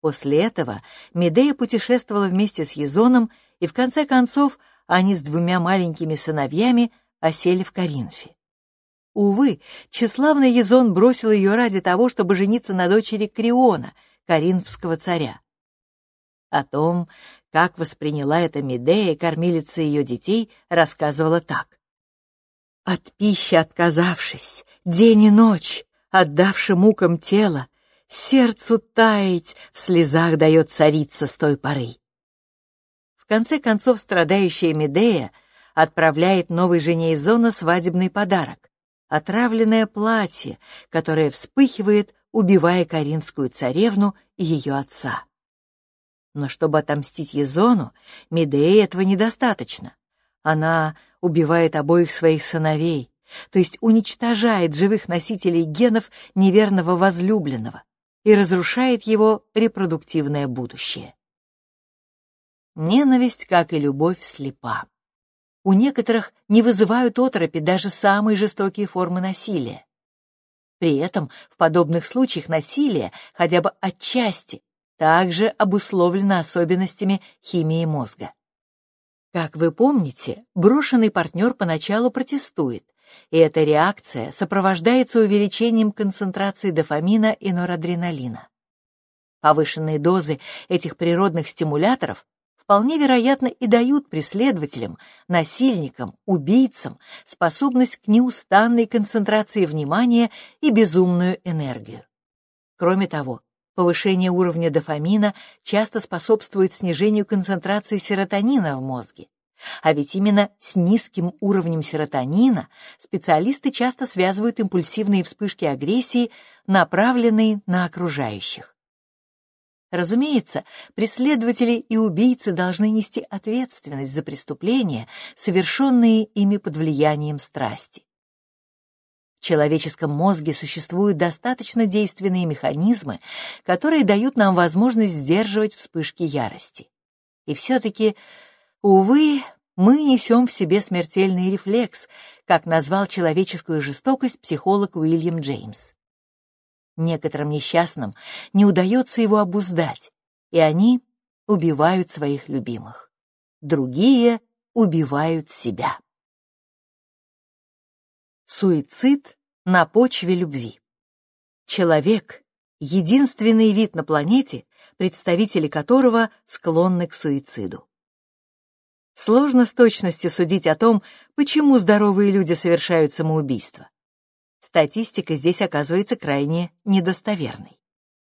После этого Медея путешествовала вместе с Езоном, и в конце концов они с двумя маленькими сыновьями осели в Коринфе. Увы, тщеславный Езон бросил ее ради того, чтобы жениться на дочери Криона, коринфского царя. О том, как восприняла это Медея, кормилица ее детей, рассказывала так. «От пищи отказавшись, день и ночь, отдавши мукам тело, сердцу таять в слезах дает царица с той поры». В конце концов, страдающая Медея отправляет новой жене Изона свадебный подарок отравленное платье, которое вспыхивает, убивая Каринскую царевну и ее отца. Но чтобы отомстить Езону, Медее этого недостаточно. Она убивает обоих своих сыновей, то есть уничтожает живых носителей генов неверного возлюбленного и разрушает его репродуктивное будущее. Ненависть, как и любовь, слепа. У некоторых не вызывают отропи даже самые жестокие формы насилия. При этом в подобных случаях насилие, хотя бы отчасти, также обусловлено особенностями химии мозга. Как вы помните, брошенный партнер поначалу протестует, и эта реакция сопровождается увеличением концентрации дофамина и норадреналина. Повышенные дозы этих природных стимуляторов вполне вероятно и дают преследователям, насильникам, убийцам способность к неустанной концентрации внимания и безумную энергию. Кроме того, повышение уровня дофамина часто способствует снижению концентрации серотонина в мозге. А ведь именно с низким уровнем серотонина специалисты часто связывают импульсивные вспышки агрессии, направленные на окружающих. Разумеется, преследователи и убийцы должны нести ответственность за преступления, совершенные ими под влиянием страсти. В человеческом мозге существуют достаточно действенные механизмы, которые дают нам возможность сдерживать вспышки ярости. И все-таки, увы, мы несем в себе смертельный рефлекс, как назвал человеческую жестокость психолог Уильям Джеймс. Некоторым несчастным не удается его обуздать, и они убивают своих любимых. Другие убивают себя. Суицид на почве любви. Человек — единственный вид на планете, представители которого склонны к суициду. Сложно с точностью судить о том, почему здоровые люди совершают самоубийство. Статистика здесь оказывается крайне недостоверной.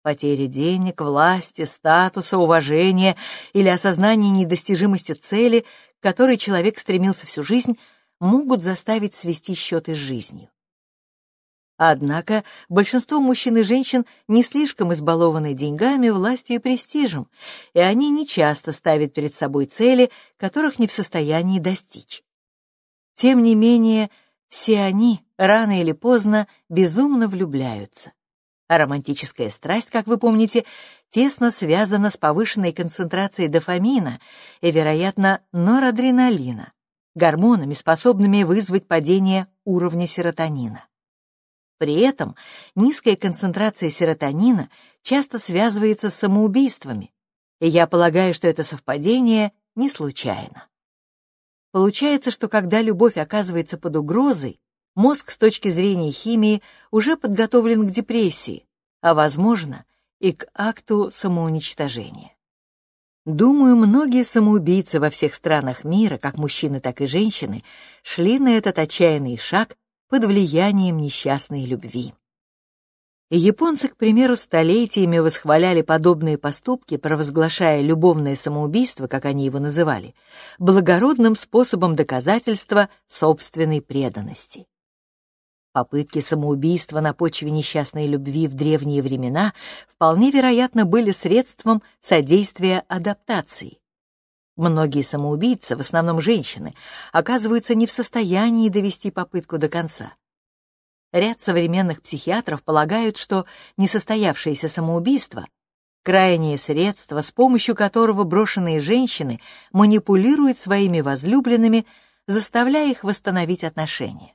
Потеря денег, власти, статуса, уважения или осознание недостижимости цели, к которой человек стремился всю жизнь, могут заставить свести счеты с жизнью. Однако большинство мужчин и женщин не слишком избалованы деньгами, властью и престижем, и они не часто ставят перед собой цели, которых не в состоянии достичь. Тем не менее, все они рано или поздно безумно влюбляются. А романтическая страсть, как вы помните, тесно связана с повышенной концентрацией дофамина и, вероятно, норадреналина, гормонами, способными вызвать падение уровня серотонина. При этом низкая концентрация серотонина часто связывается с самоубийствами, и я полагаю, что это совпадение не случайно. Получается, что когда любовь оказывается под угрозой, мозг с точки зрения химии уже подготовлен к депрессии, а, возможно, и к акту самоуничтожения. Думаю, многие самоубийцы во всех странах мира, как мужчины, так и женщины, шли на этот отчаянный шаг под влиянием несчастной любви. Японцы, к примеру, столетиями восхваляли подобные поступки, провозглашая любовное самоубийство, как они его называли, благородным способом доказательства собственной преданности. Попытки самоубийства на почве несчастной любви в древние времена вполне вероятно были средством содействия адаптации. Многие самоубийцы, в основном женщины, оказываются не в состоянии довести попытку до конца. Ряд современных психиатров полагают, что несостоявшееся самоубийство — крайнее средство, с помощью которого брошенные женщины манипулируют своими возлюбленными, заставляя их восстановить отношения.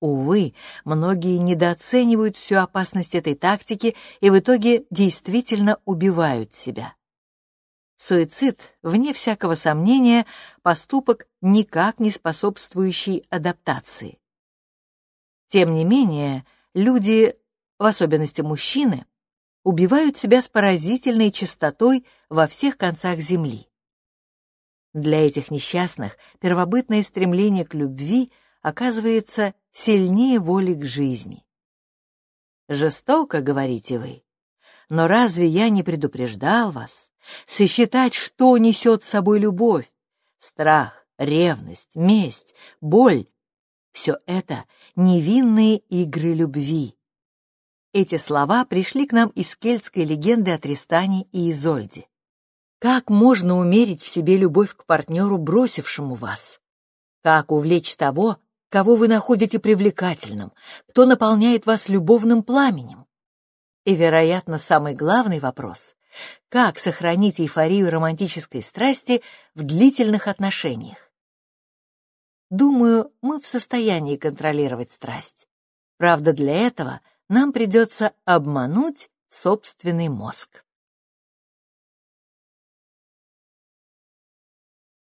Увы, многие недооценивают всю опасность этой тактики и в итоге действительно убивают себя. Суицид, вне всякого сомнения, поступок, никак не способствующий адаптации. Тем не менее, люди, в особенности мужчины, убивают себя с поразительной частотой во всех концах Земли. Для этих несчастных первобытное стремление к любви оказывается сильнее воли к жизни. Жестоко, говорите вы, но разве я не предупреждал вас? Сосчитать, что несет с собой любовь, страх, ревность, месть, боль — все это невинные игры любви. Эти слова пришли к нам из кельтской легенды о Тристане и Изольде. Как можно умерить в себе любовь к партнеру, бросившему вас? Как увлечь того, кого вы находите привлекательным, кто наполняет вас любовным пламенем? И, вероятно, самый главный вопрос как сохранить эйфорию романтической страсти в длительных отношениях? Думаю, мы в состоянии контролировать страсть. Правда, для этого нам придется обмануть собственный мозг.